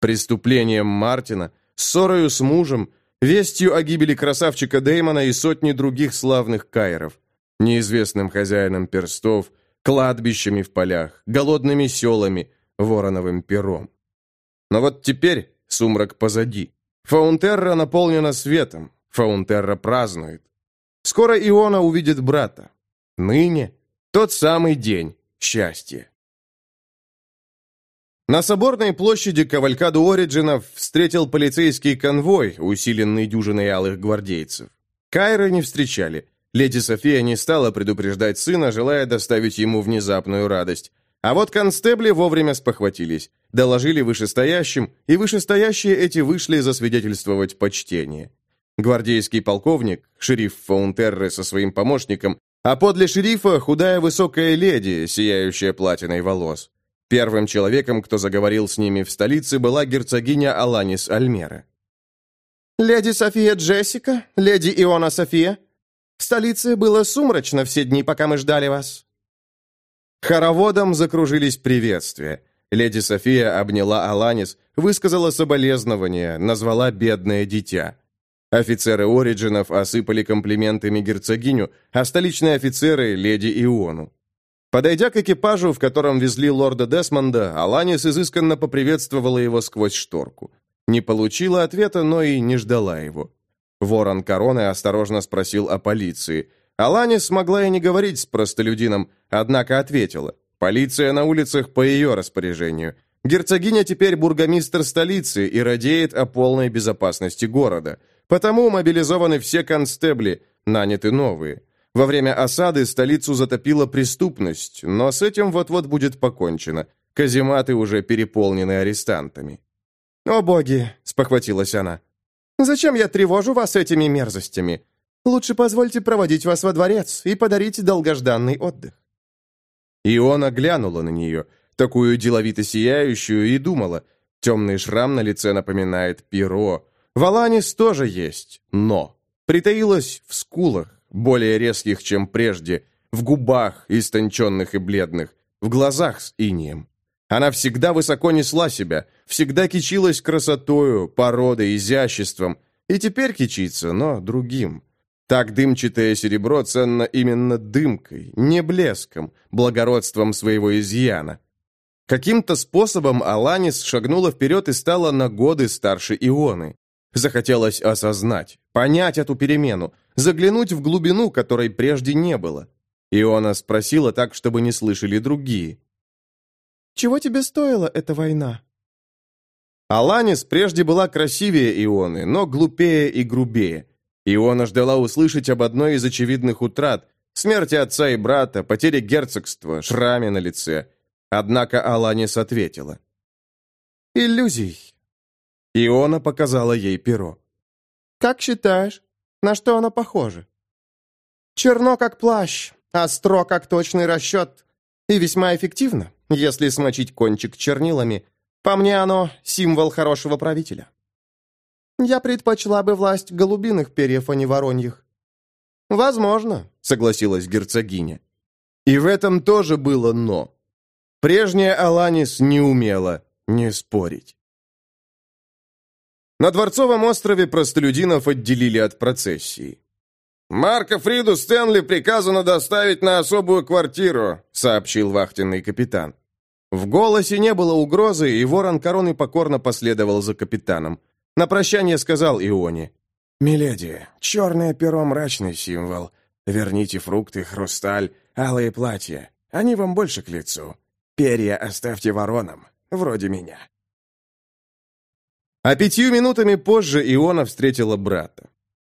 Преступлением Мартина, ссорою с мужем, вестью о гибели красавчика Дэймона и сотни других славных кайров, неизвестным хозяином перстов, кладбищами в полях, голодными селами, вороновым пером. Но вот теперь сумрак позади. Фаунтерра наполнена светом. Фаунтерра празднует. Скоро Иона увидит брата. Ныне тот самый день счастья. На соборной площади Кавалькаду Ориджинов встретил полицейский конвой, усиленный дюжиной алых гвардейцев. Кайра не встречали. Леди София не стала предупреждать сына, желая доставить ему внезапную радость. А вот констебли вовремя спохватились, доложили вышестоящим, и вышестоящие эти вышли засвидетельствовать почтение. Гвардейский полковник, шериф Фаунтерры со своим помощником, а подле шерифа худая высокая леди, сияющая платиной волос. Первым человеком, кто заговорил с ними в столице, была герцогиня Аланис Альмера. «Леди София Джессика, леди Иона София, в столице было сумрачно все дни, пока мы ждали вас. Хороводом закружились приветствия. Леди София обняла Аланис, высказала соболезнования, назвала «бедное дитя». Офицеры Ориджинов осыпали комплиментами герцогиню, а столичные офицеры — леди Иону. Подойдя к экипажу, в котором везли лорда Десмонда, Аланис изысканно поприветствовала его сквозь шторку. Не получила ответа, но и не ждала его. Ворон Короны осторожно спросил о полиции. Аланис смогла и не говорить с простолюдином, однако ответила. Полиция на улицах по ее распоряжению. Герцогиня теперь бургомистр столицы и радеет о полной безопасности города. Потому мобилизованы все констебли, наняты новые. Во время осады столицу затопила преступность, но с этим вот-вот будет покончено. Казематы уже переполнены арестантами. «О боги!» — спохватилась она. «Зачем я тревожу вас этими мерзостями? Лучше позвольте проводить вас во дворец и подарить долгожданный отдых». Иона глянула на нее, такую деловито сияющую, и думала, темный шрам на лице напоминает перо. Валанис тоже есть, но притаилась в скулах, более резких, чем прежде, в губах, истонченных и бледных, в глазах с инием. Она всегда высоко несла себя, всегда кичилась красотою, породой, изяществом, и теперь кичится, но другим. Так дымчатое серебро ценно именно дымкой, не блеском, благородством своего изъяна. Каким-то способом Аланис шагнула вперед и стала на годы старше Ионы. Захотелось осознать, понять эту перемену, заглянуть в глубину, которой прежде не было. Иона спросила так, чтобы не слышали другие. «Чего тебе стоила эта война?» Аланис прежде была красивее Ионы, но глупее и грубее. Иона ждала услышать об одной из очевидных утрат – смерти отца и брата, потере герцогства, шраме на лице. Однако Аланис ответила. «Иллюзий». Иона показала ей перо. «Как считаешь, на что оно похоже?» Черно, как плащ, остро, как точный расчет. И весьма эффективно, если смочить кончик чернилами. По мне оно символ хорошего правителя. Я предпочла бы власть голубиных перьев, а не вороньих. «Возможно», — согласилась герцогиня. И в этом тоже было «но». Прежняя Аланис не умела не спорить. На Дворцовом острове простолюдинов отделили от процессии. «Марка Фриду Стэнли приказано доставить на особую квартиру», — сообщил вахтенный капитан. В голосе не было угрозы, и ворон короны покорно последовал за капитаном. На прощание сказал Ионе. «Миледи, черное перо — мрачный символ. Верните фрукты, хрусталь, алые платья. Они вам больше к лицу. Перья оставьте воронам, вроде меня». А пятью минутами позже Иона встретила брата.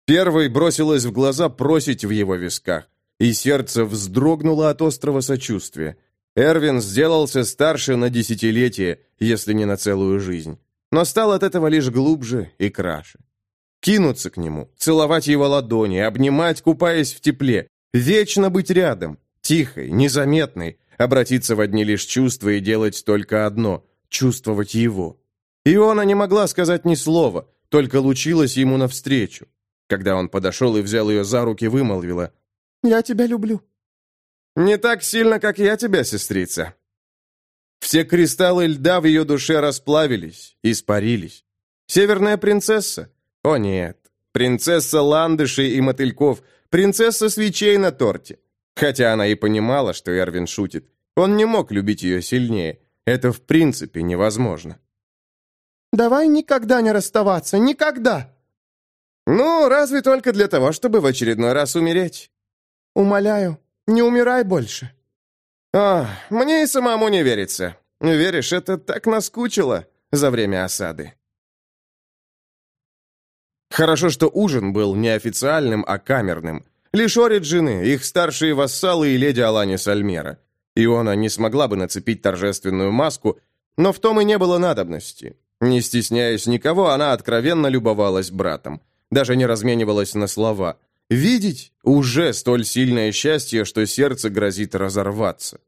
Первой бросилась в глаза просить в его висках, и сердце вздрогнуло от острого сочувствия. Эрвин сделался старше на десятилетие, если не на целую жизнь, но стал от этого лишь глубже и краше. Кинуться к нему, целовать его ладони, обнимать, купаясь в тепле, вечно быть рядом, тихой, незаметной, обратиться в одни лишь чувства и делать только одно — чувствовать его. Иона не могла сказать ни слова, только лучилась ему навстречу. Когда он подошел и взял ее за руки, вымолвила. «Я тебя люблю». «Не так сильно, как я тебя, сестрица». Все кристаллы льда в ее душе расплавились, испарились. Северная принцесса? О нет, принцесса ландышей и мотыльков, принцесса свечей на торте. Хотя она и понимала, что Эрвин шутит. Он не мог любить ее сильнее. Это в принципе невозможно. «Давай никогда не расставаться, никогда!» «Ну, разве только для того, чтобы в очередной раз умереть?» «Умоляю, не умирай больше». «А, мне и самому не верится. Веришь, это так наскучило за время осады». Хорошо, что ужин был не официальным, а камерным. Лишь Ориджины, их старшие вассалы и леди Алани Сальмера. Иона не смогла бы нацепить торжественную маску, но в том и не было надобности. Не стесняясь никого, она откровенно любовалась братом даже не разменивалась на слова. Видеть уже столь сильное счастье, что сердце грозит разорваться.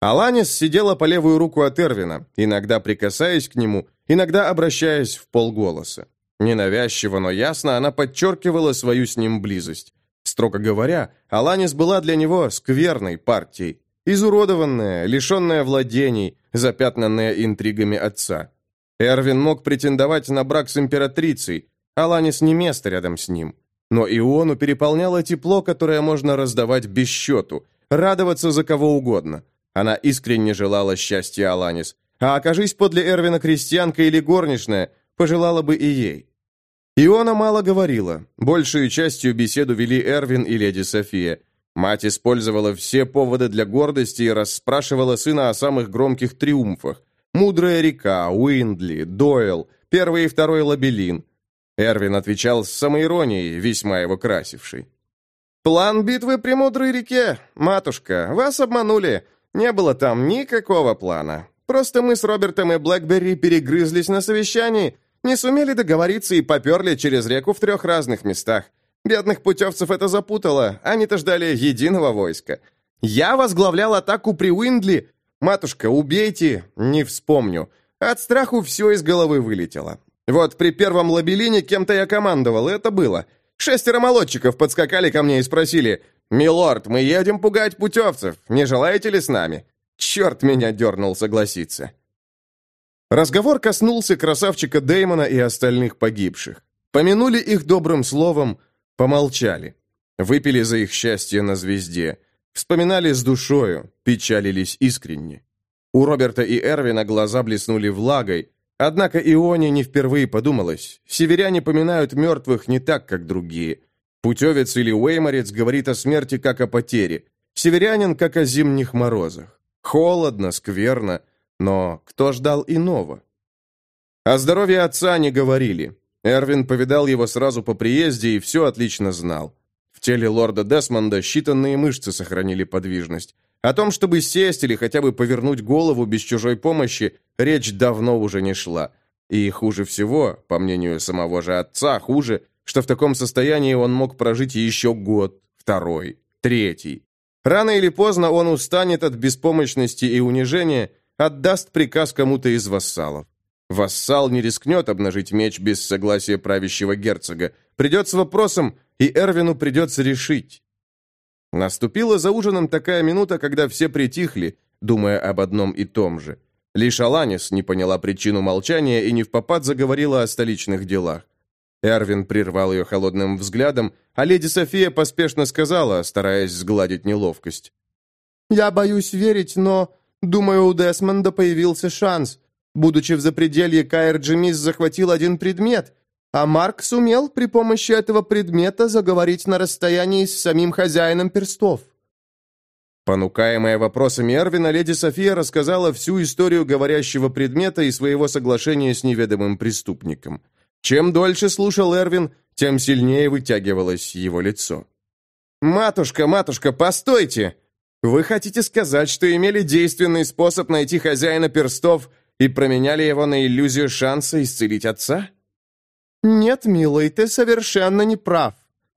Аланис сидела по левую руку от Эрвина, иногда прикасаясь к нему, иногда обращаясь в полголоса. Ненавязчиво, но ясно она подчеркивала свою с ним близость. Строго говоря, Аланис была для него скверной партией, изуродованная, лишенная владений, запятнанная интригами отца. Эрвин мог претендовать на брак с императрицей, Аланис не место рядом с ним. Но Иону переполняло тепло, которое можно раздавать без счету, радоваться за кого угодно. Она искренне желала счастья Аланис. А окажись подле Эрвина крестьянка или горничная, пожелала бы и ей. Иона мало говорила. Большую частью беседу вели Эрвин и леди София. Мать использовала все поводы для гордости и расспрашивала сына о самых громких триумфах. Мудрая река, Уиндли, Дойл, первый и второй лабелин, Эрвин отвечал с самоиронией, весьма его красившей. «План битвы при Мудрой реке. Матушка, вас обманули. Не было там никакого плана. Просто мы с Робертом и Блэкберри перегрызлись на совещании, не сумели договориться и поперли через реку в трех разных местах. Бедных путевцев это запутало, они-то ждали единого войска. Я возглавлял атаку при Уиндли. Матушка, убейте, не вспомню. От страху все из головы вылетело. Вот при первом лабелине кем-то я командовал, это было. Шестеро молодчиков подскакали ко мне и спросили, «Милорд, мы едем пугать путевцев, не желаете ли с нами?» Черт меня дернул согласиться. Разговор коснулся красавчика Дэймона и остальных погибших. Помянули их добрым словом, помолчали. Выпили за их счастье на звезде. Вспоминали с душою, печалились искренне. У Роберта и Эрвина глаза блеснули влагой, Однако Ионе не впервые подумалось, северяне поминают мертвых не так, как другие. Путевец или уэйморец говорит о смерти как о потере, северянин как о зимних морозах. Холодно, скверно, но кто ждал иного? О здоровье отца не говорили. Эрвин повидал его сразу по приезде и все отлично знал. В теле лорда Десмонда считанные мышцы сохранили подвижность. О том, чтобы сесть или хотя бы повернуть голову без чужой помощи, речь давно уже не шла. И хуже всего, по мнению самого же отца, хуже, что в таком состоянии он мог прожить еще год, второй, третий. Рано или поздно он устанет от беспомощности и унижения, отдаст приказ кому-то из вассалов. Вассал не рискнет обнажить меч без согласия правящего герцога. Придет с вопросом, и Эрвину придется решить. Наступила за ужином такая минута, когда все притихли, думая об одном и том же. Лишь Аланис не поняла причину молчания и не в попад заговорила о столичных делах. Эрвин прервал ее холодным взглядом, а леди София поспешно сказала, стараясь сгладить неловкость. «Я боюсь верить, но, думаю, у Десмонда появился шанс. Будучи в запределье, Каэр Джимис захватил один предмет, а Марк сумел при помощи этого предмета заговорить на расстоянии с самим хозяином перстов». Понукаемая вопросами Эрвина, леди София рассказала всю историю говорящего предмета и своего соглашения с неведомым преступником. Чем дольше слушал Эрвин, тем сильнее вытягивалось его лицо. «Матушка, матушка, постойте! Вы хотите сказать, что имели действенный способ найти хозяина перстов и променяли его на иллюзию шанса исцелить отца?» «Нет, милый, ты совершенно не прав.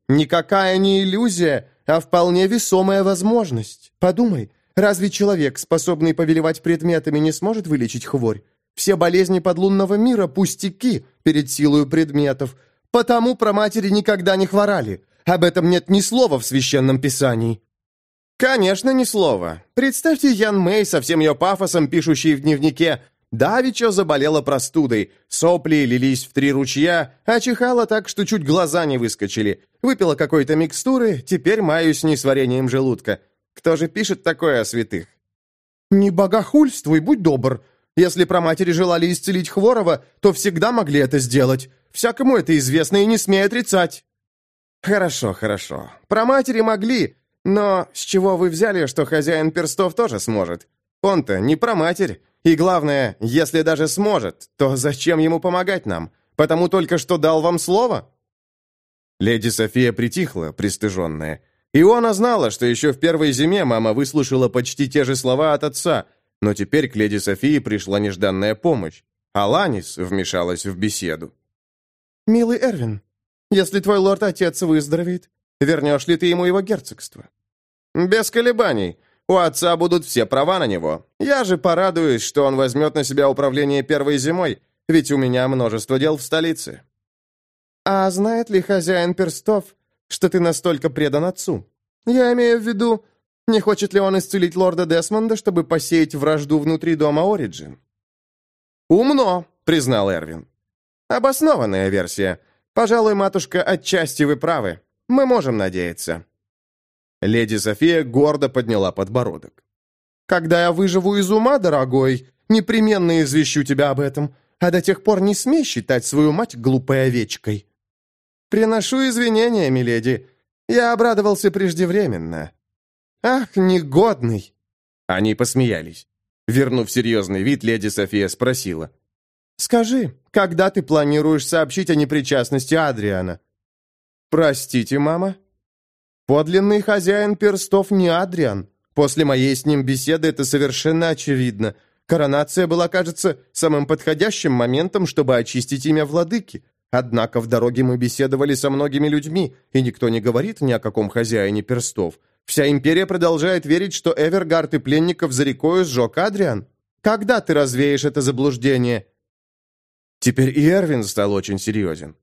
Никакая не иллюзия, а вполне весомая возможность. Подумай, разве человек, способный повелевать предметами, не сможет вылечить хворь? Все болезни подлунного мира – пустяки перед силой предметов. Потому про матери никогда не хворали. Об этом нет ни слова в Священном Писании». «Конечно, ни слова. Представьте Ян Мэй со всем ее пафосом, пишущий в дневнике Давичо заболела простудой, сопли лились в три ручья, а чихала так, что чуть глаза не выскочили. Выпила какой-то микстуры, теперь маюсь несварением желудка. Кто же пишет такое о святых? «Не богохульствуй, будь добр. Если про матери желали исцелить Хворова, то всегда могли это сделать. Всякому это известно и не смей отрицать». «Хорошо, хорошо. Про матери могли, но с чего вы взяли, что хозяин перстов тоже сможет? Он-то не про матерь». И главное, если даже сможет, то зачем ему помогать нам? Потому только что дал вам слово?» Леди София притихла, пристыженная. Иона знала, что еще в первой зиме мама выслушала почти те же слова от отца, но теперь к леди Софии пришла нежданная помощь. Аланис вмешалась в беседу. «Милый Эрвин, если твой лорд-отец выздоровеет, вернешь ли ты ему его герцогство?» «Без колебаний. У отца будут все права на него. Я же порадуюсь, что он возьмет на себя управление первой зимой, ведь у меня множество дел в столице». «А знает ли хозяин перстов, что ты настолько предан отцу? Я имею в виду, не хочет ли он исцелить лорда Десмонда, чтобы посеять вражду внутри дома Ориджин?» «Умно», — признал Эрвин. «Обоснованная версия. Пожалуй, матушка, отчасти вы правы. Мы можем надеяться». Леди София гордо подняла подбородок. «Когда я выживу из ума, дорогой, непременно извещу тебя об этом, а до тех пор не смей считать свою мать глупой овечкой». «Приношу извинения, миледи. Я обрадовался преждевременно». «Ах, негодный!» Они посмеялись. Вернув серьезный вид, леди София спросила. «Скажи, когда ты планируешь сообщить о непричастности Адриана?» «Простите, мама?» Подлинный хозяин перстов не Адриан. После моей с ним беседы это совершенно очевидно. Коронация была, кажется, самым подходящим моментом, чтобы очистить имя владыки. Однако в дороге мы беседовали со многими людьми, и никто не говорит ни о каком хозяине перстов. Вся империя продолжает верить, что Эвергард и пленников за рекою сжег Адриан. Когда ты развеешь это заблуждение?» Теперь и Эрвин стал очень серьезен.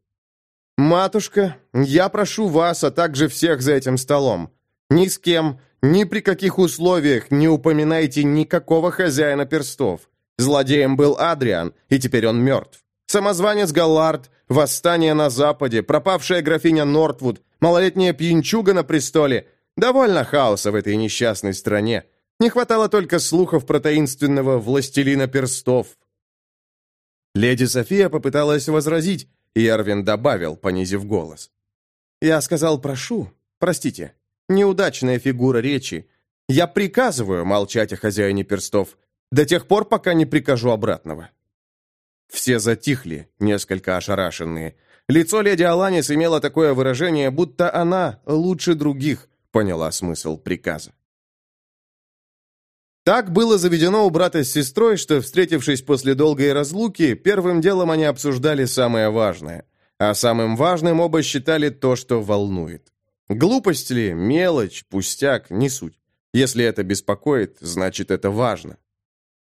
«Матушка, я прошу вас, а также всех за этим столом. Ни с кем, ни при каких условиях не упоминайте никакого хозяина перстов. Злодеем был Адриан, и теперь он мертв. Самозванец Галлард, восстание на Западе, пропавшая графиня Нортвуд, малолетняя пьянчуга на престоле. Довольно хаоса в этой несчастной стране. Не хватало только слухов про таинственного властелина перстов». Леди София попыталась возразить, и добавил, понизив голос. «Я сказал «прошу». Простите. Неудачная фигура речи. Я приказываю молчать о хозяине перстов до тех пор, пока не прикажу обратного». Все затихли, несколько ошарашенные. Лицо леди Аланис имело такое выражение, будто она лучше других поняла смысл приказа. Так было заведено у брата с сестрой, что, встретившись после долгой разлуки, первым делом они обсуждали самое важное. А самым важным оба считали то, что волнует. Глупость ли, мелочь, пустяк, не суть. Если это беспокоит, значит это важно.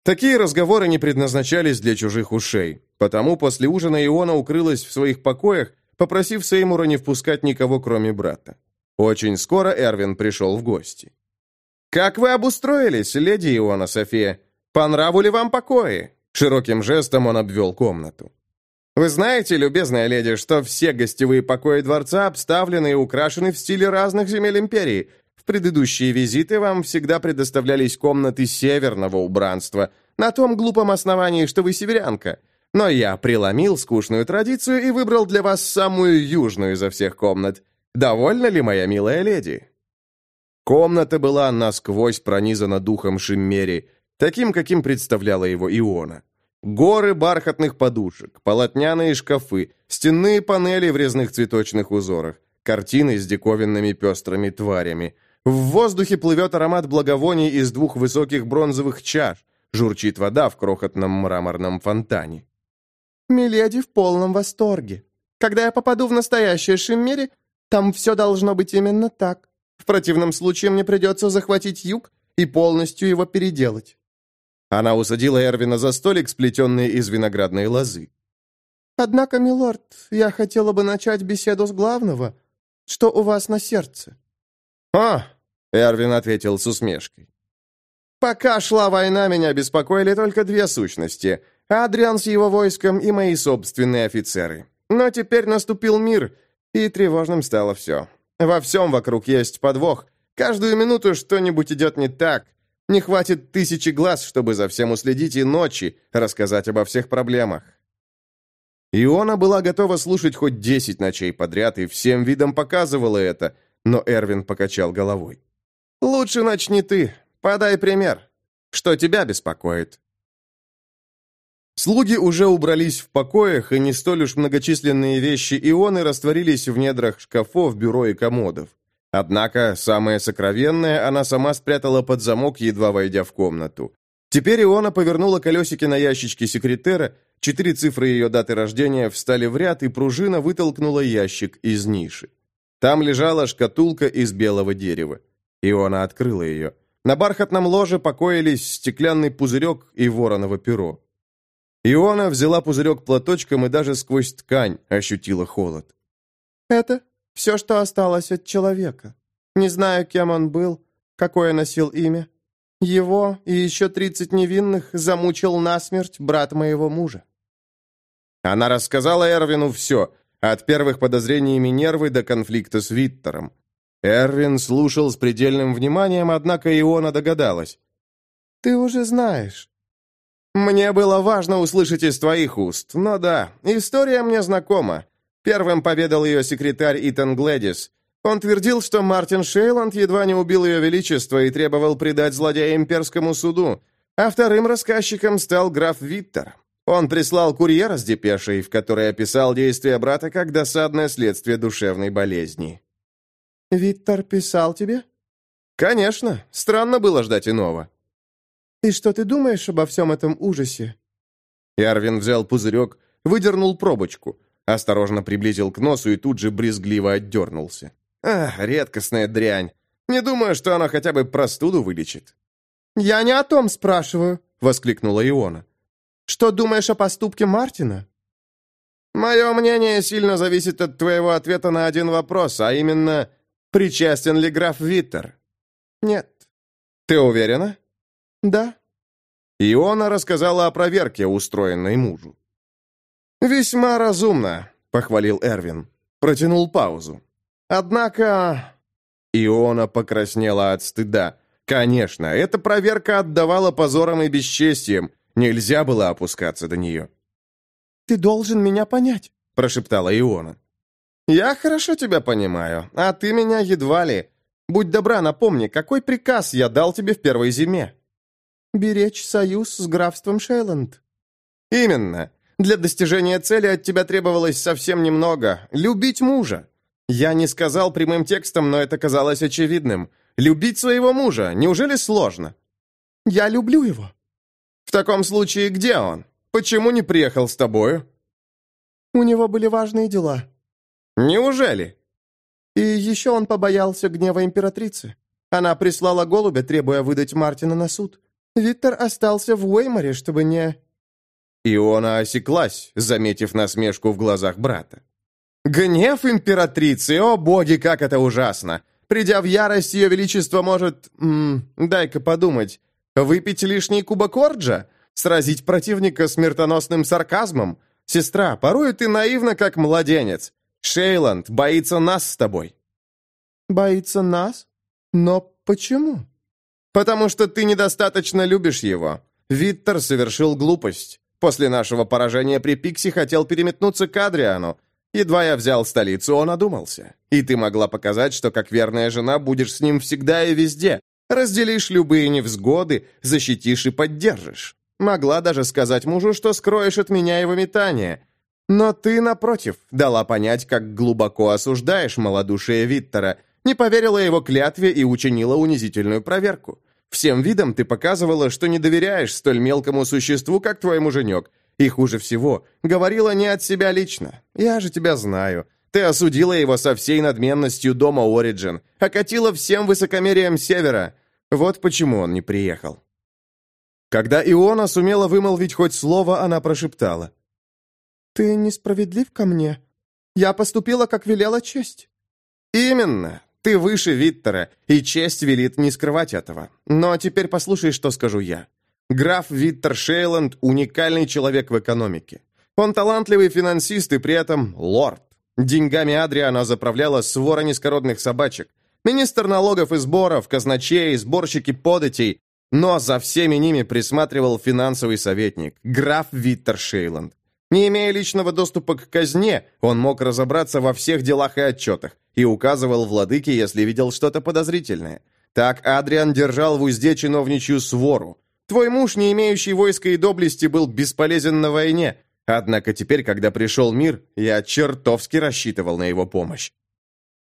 Такие разговоры не предназначались для чужих ушей, потому после ужина Иона укрылась в своих покоях, попросив Сеймура не впускать никого, кроме брата. Очень скоро Эрвин пришел в гости. «Как вы обустроились, леди Иона София? По нраву ли вам покои?» Широким жестом он обвел комнату. «Вы знаете, любезная леди, что все гостевые покои дворца обставлены и украшены в стиле разных земель империи. В предыдущие визиты вам всегда предоставлялись комнаты северного убранства, на том глупом основании, что вы северянка. Но я преломил скучную традицию и выбрал для вас самую южную изо всех комнат. Довольна ли моя милая леди?» Комната была насквозь пронизана духом Шиммери, таким, каким представляла его Иона. Горы бархатных подушек, полотняные шкафы, стенные панели в резных цветочных узорах, картины с диковинными пестрыми тварями. В воздухе плывет аромат благовоний из двух высоких бронзовых чаш, журчит вода в крохотном мраморном фонтане. «Миледи в полном восторге. Когда я попаду в настоящее Шиммери, там все должно быть именно так. В противном случае мне придется захватить юг и полностью его переделать». Она усадила Эрвина за столик, сплетенный из виноградной лозы. «Однако, милорд, я хотела бы начать беседу с главного. Что у вас на сердце?» «А!» — Эрвин ответил с усмешкой. «Пока шла война, меня беспокоили только две сущности — Адриан с его войском и мои собственные офицеры. Но теперь наступил мир, и тревожным стало все. Во всем вокруг есть подвох. Каждую минуту что-нибудь идет не так. Не хватит тысячи глаз, чтобы за всем уследить и ночи рассказать обо всех проблемах. Иона была готова слушать хоть десять ночей подряд и всем видом показывала это, но Эрвин покачал головой. «Лучше начни ты. Подай пример. Что тебя беспокоит?» Слуги уже убрались в покоях, и не столь уж многочисленные вещи Ионы растворились в недрах шкафов, бюро и комодов. Однако самое сокровенное она сама спрятала под замок, едва войдя в комнату. Теперь Иона повернула колесики на ящичке секретера, четыре цифры ее даты рождения встали в ряд, и пружина вытолкнула ящик из ниши. Там лежала шкатулка из белого дерева. Иона открыла ее. На бархатном ложе покоились стеклянный пузырек и вороново перо. Иона взяла пузырек платочком и даже сквозь ткань ощутила холод. «Это все, что осталось от человека. Не знаю, кем он был, какое носил имя. Его и еще тридцать невинных замучил насмерть брат моего мужа». Она рассказала Эрвину все, от первых подозрений Минервы до конфликта с Виттером. Эрвин слушал с предельным вниманием, однако Иона догадалась. «Ты уже знаешь. «Мне было важно услышать из твоих уст, но да, история мне знакома. Первым поведал ее секретарь Итан Глэдис. Он твердил, что Мартин Шейланд едва не убил ее величество и требовал предать злодея имперскому суду, а вторым рассказчиком стал граф Виттер. Он прислал курьера с депешей, в которой описал действия брата как досадное следствие душевной болезни. «Виттер писал тебе?» «Конечно. Странно было ждать иного». «И что ты думаешь обо всем этом ужасе?» Ярвин взял пузырек, выдернул пробочку, осторожно приблизил к носу и тут же брезгливо отдернулся. «Ах, редкостная дрянь. Не думаю, что она хотя бы простуду вылечит». «Я не о том спрашиваю», — воскликнула Иона. «Что думаешь о поступке Мартина?» «Мое мнение сильно зависит от твоего ответа на один вопрос, а именно, причастен ли граф Виттер?» «Нет». «Ты уверена?» «Да». Иона рассказала о проверке, устроенной мужу. «Весьма разумно», — похвалил Эрвин. Протянул паузу. «Однако...» Иона покраснела от стыда. «Конечно, эта проверка отдавала позором и бесчестием. Нельзя было опускаться до нее». «Ты должен меня понять», — прошептала Иона. «Я хорошо тебя понимаю, а ты меня едва ли. Будь добра, напомни, какой приказ я дал тебе в первой зиме?» Беречь союз с графством Шейланд». «Именно. Для достижения цели от тебя требовалось совсем немного. Любить мужа. Я не сказал прямым текстом, но это казалось очевидным. Любить своего мужа. Неужели сложно?» «Я люблю его». «В таком случае где он? Почему не приехал с тобою?» «У него были важные дела». «Неужели?» И еще он побоялся гнева императрицы. Она прислала голубя, требуя выдать Мартина на суд. Виктор остался в Уэйморе, чтобы не...» Иона осеклась, заметив насмешку в глазах брата. «Гнев императрицы! О, боги, как это ужасно! Придя в ярость, ее величество может... Дай-ка подумать. Выпить лишний кубок орджа? Сразить противника смертоносным сарказмом? Сестра, порой ты наивна, как младенец. Шейланд боится нас с тобой». «Боится нас? Но почему?» «Потому что ты недостаточно любишь его. Виттер совершил глупость. После нашего поражения при Пикси хотел переметнуться к Адриану. Едва я взял столицу, он одумался. И ты могла показать, что как верная жена будешь с ним всегда и везде. Разделишь любые невзгоды, защитишь и поддержишь. Могла даже сказать мужу, что скроешь от меня его метание. Но ты, напротив, дала понять, как глубоко осуждаешь малодушие Виттера, не поверила его клятве и учинила унизительную проверку. Всем видом ты показывала, что не доверяешь столь мелкому существу, как твой муженек. И хуже всего, говорила не от себя лично. Я же тебя знаю. Ты осудила его со всей надменностью дома Ориджин, окатила всем высокомерием Севера. Вот почему он не приехал. Когда Иона сумела вымолвить хоть слово, она прошептала. «Ты несправедлив ко мне. Я поступила, как велела честь». «Именно. Ты выше Виттера, и честь велит не скрывать этого. Но теперь послушай, что скажу я. Граф Виттер Шейланд – уникальный человек в экономике. Он талантливый финансист и при этом лорд. Деньгами Адриана заправляла свора низкородных собачек. Министр налогов и сборов, казначей, сборщики податей. Но за всеми ними присматривал финансовый советник, граф Виттер Шейланд. Не имея личного доступа к казне, он мог разобраться во всех делах и отчетах и указывал владыке, если видел что-то подозрительное. Так Адриан держал в узде чиновничью свору. Твой муж, не имеющий войска и доблести, был бесполезен на войне, однако теперь, когда пришел мир, я чертовски рассчитывал на его помощь.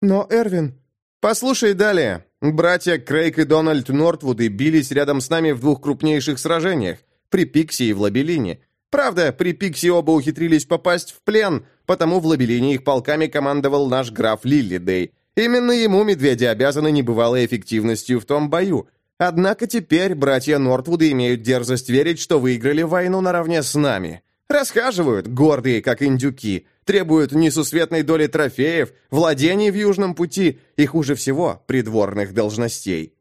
Но, Эрвин... Послушай далее. Братья Крейг и Дональд Нортвуды бились рядом с нами в двух крупнейших сражениях, при Пикси и в Лабелине. Правда, при Пикси оба ухитрились попасть в плен, потому в Лабелине их полками командовал наш граф Лиллидей. Именно ему медведи обязаны небывалой эффективностью в том бою. Однако теперь братья Нортвуды имеют дерзость верить, что выиграли войну наравне с нами. Расхаживают, гордые, как индюки, требуют несусветной доли трофеев, владений в Южном пути и, хуже всего, придворных должностей.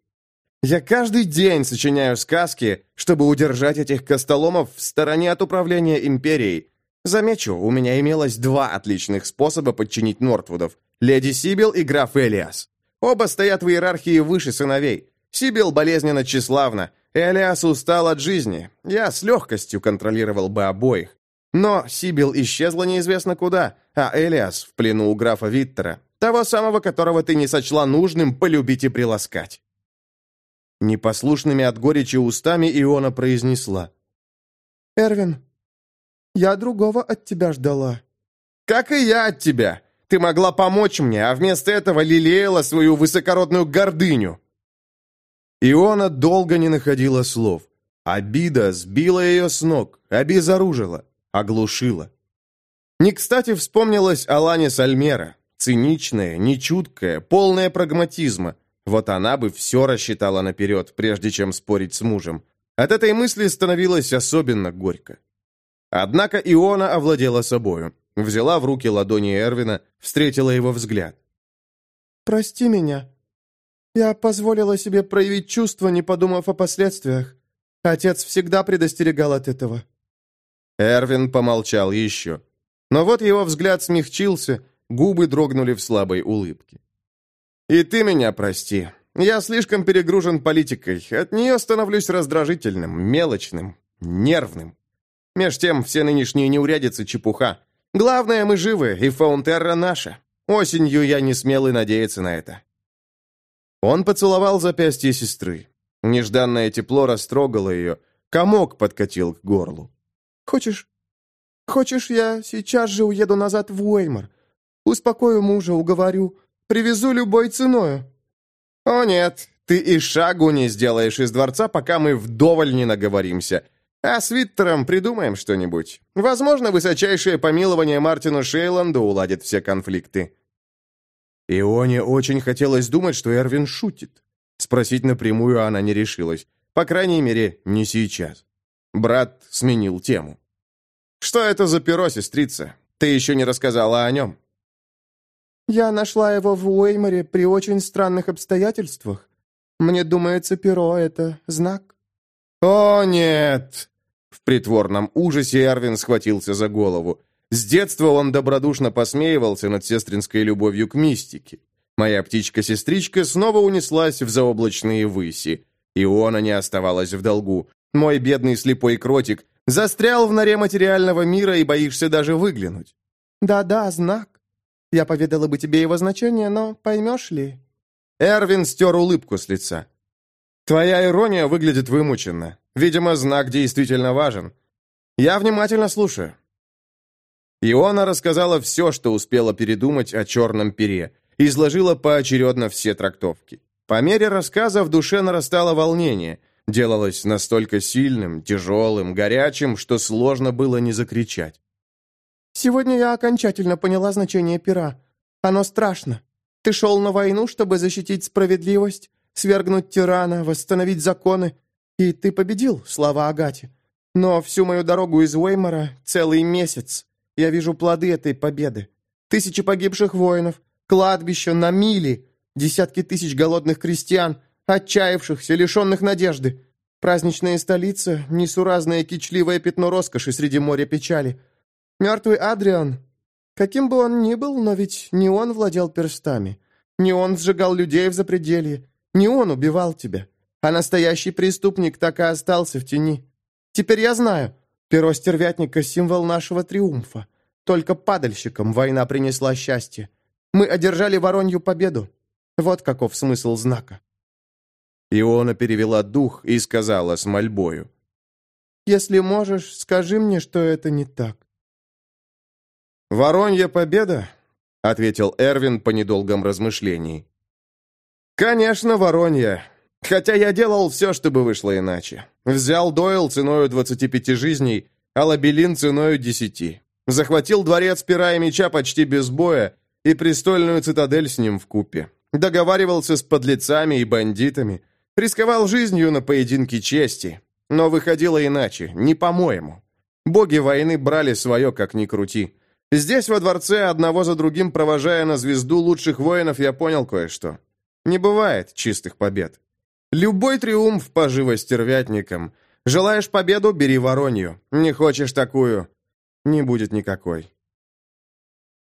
Я каждый день сочиняю сказки, чтобы удержать этих костоломов в стороне от управления империей. Замечу, у меня имелось два отличных способа подчинить Нортвудов. Леди Сибил и граф Элиас. Оба стоят в иерархии выше сыновей. Сибил болезненно тщеславна, Элиас устал от жизни. Я с легкостью контролировал бы обоих. Но Сибил исчезла неизвестно куда, а Элиас в плену у графа Виттера, того самого, которого ты не сочла нужным полюбить и приласкать. Непослушными от горечи устами Иона произнесла. «Эрвин, я другого от тебя ждала». «Как и я от тебя. Ты могла помочь мне, а вместо этого лелеяла свою высокородную гордыню». Иона долго не находила слов. Обида сбила ее с ног, обезоружила, оглушила. Не кстати вспомнилась Алане Сальмера, циничная, нечуткая, полная прагматизма, вот она бы все рассчитала наперед, прежде чем спорить с мужем. От этой мысли становилось особенно горько. Однако Иона овладела собою. Взяла в руки ладони Эрвина, встретила его взгляд. «Прости меня. Я позволила себе проявить чувства, не подумав о последствиях. Отец всегда предостерегал от этого». Эрвин помолчал еще. Но вот его взгляд смягчился, губы дрогнули в слабой улыбке. И ты меня прости. Я слишком перегружен политикой. От нее становлюсь раздражительным, мелочным, нервным. Меж тем, все нынешние неурядицы — чепуха. Главное, мы живы, и Фаунтерра наша. Осенью я не смел и надеяться на это. Он поцеловал запястье сестры. Нежданное тепло растрогало ее. Комок подкатил к горлу. «Хочешь... Хочешь, я сейчас же уеду назад в Уэймор? Успокою мужа, уговорю. Привезу любой ценою». «О нет, ты и шагу не сделаешь из дворца, пока мы вдоволь не наговоримся. А с Виттером придумаем что-нибудь. Возможно, высочайшее помилование Мартину Шейланду уладит все конфликты». Ионе очень хотелось думать, что Эрвин шутит. Спросить напрямую она не решилась. По крайней мере, не сейчас. Брат сменил тему. «Что это за перо, сестрица? Ты еще не рассказала о нем». «Я нашла его в Уэйморе при очень странных обстоятельствах. Мне думается, перо — это знак». «О, нет!» В притворном ужасе Эрвин схватился за голову. С детства он добродушно посмеивался над сестринской любовью к мистике. Моя птичка-сестричка снова унеслась в заоблачные выси. Иона не оставалась в долгу. Мой бедный слепой кротик застрял в норе материального мира и боишься даже выглянуть. «Да-да, знак. Я поведала бы тебе его значение, но поймешь ли?» Эрвин стер улыбку с лица. «Твоя ирония выглядит вымученно. Видимо, знак действительно важен. Я внимательно слушаю». Иона рассказала все, что успела передумать о черном пере, изложила поочередно все трактовки. По мере рассказа в душе нарастало волнение, делалось настолько сильным, тяжелым, горячим, что сложно было не закричать. «Сегодня я окончательно поняла значение пера. Оно страшно. Ты шел на войну, чтобы защитить справедливость, свергнуть тирана, восстановить законы, и ты победил, слава Агате. Но всю мою дорогу из Уэймора целый месяц я вижу плоды этой победы. Тысячи погибших воинов, кладбища на мили, десятки тысяч голодных крестьян, отчаявшихся, лишенных надежды. Праздничная столица, несуразное кичливое пятно роскоши среди моря печали. Мертвый Адриан, каким бы он ни был, но ведь не он владел перстами, не он сжигал людей в запределье, не он убивал тебя, а настоящий преступник так и остался в тени. Теперь я знаю, Перо стервятника — символ нашего триумфа. Только падальщикам война принесла счастье. Мы одержали Воронью победу. Вот каков смысл знака». Иона перевела дух и сказала с мольбою. «Если можешь, скажи мне, что это не так». «Воронья победа?» — ответил Эрвин по недолгом размышлении. «Конечно, Воронья. Хотя я делал все, чтобы вышло иначе. Взял Дойл ценою 25 жизней, а Лабелин ценою 10. Захватил дворец пера и меча почти без боя и престольную цитадель с ним в купе. Договаривался с подлецами и бандитами. Рисковал жизнью на поединке чести. Но выходило иначе, не по-моему. Боги войны брали свое, как ни крути. Здесь, во дворце, одного за другим провожая на звезду лучших воинов, я понял кое-что. Не бывает чистых побед. Любой триумф поживо стервятникам. Желаешь победу – бери воронью. Не хочешь такую – не будет никакой.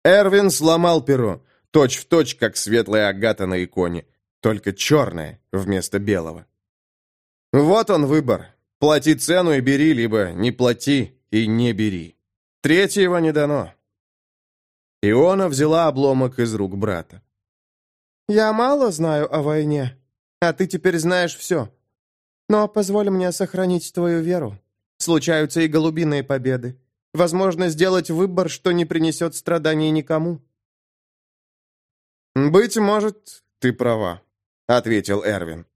Эрвин сломал перо, точь в точь, как светлая агата на иконе, только черное вместо белого. Вот он выбор. Плати цену и бери, либо не плати и не бери. Третьего не дано. Иона взяла обломок из рук брата. «Я мало знаю о войне», а ты теперь знаешь все. Но позволь мне сохранить твою веру. Случаются и голубиные победы. Возможно, сделать выбор, что не принесет страданий никому». «Быть может, ты права», — ответил Эрвин.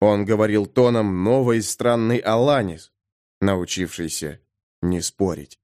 Он говорил тоном новой странной Аланис, научившийся не спорить.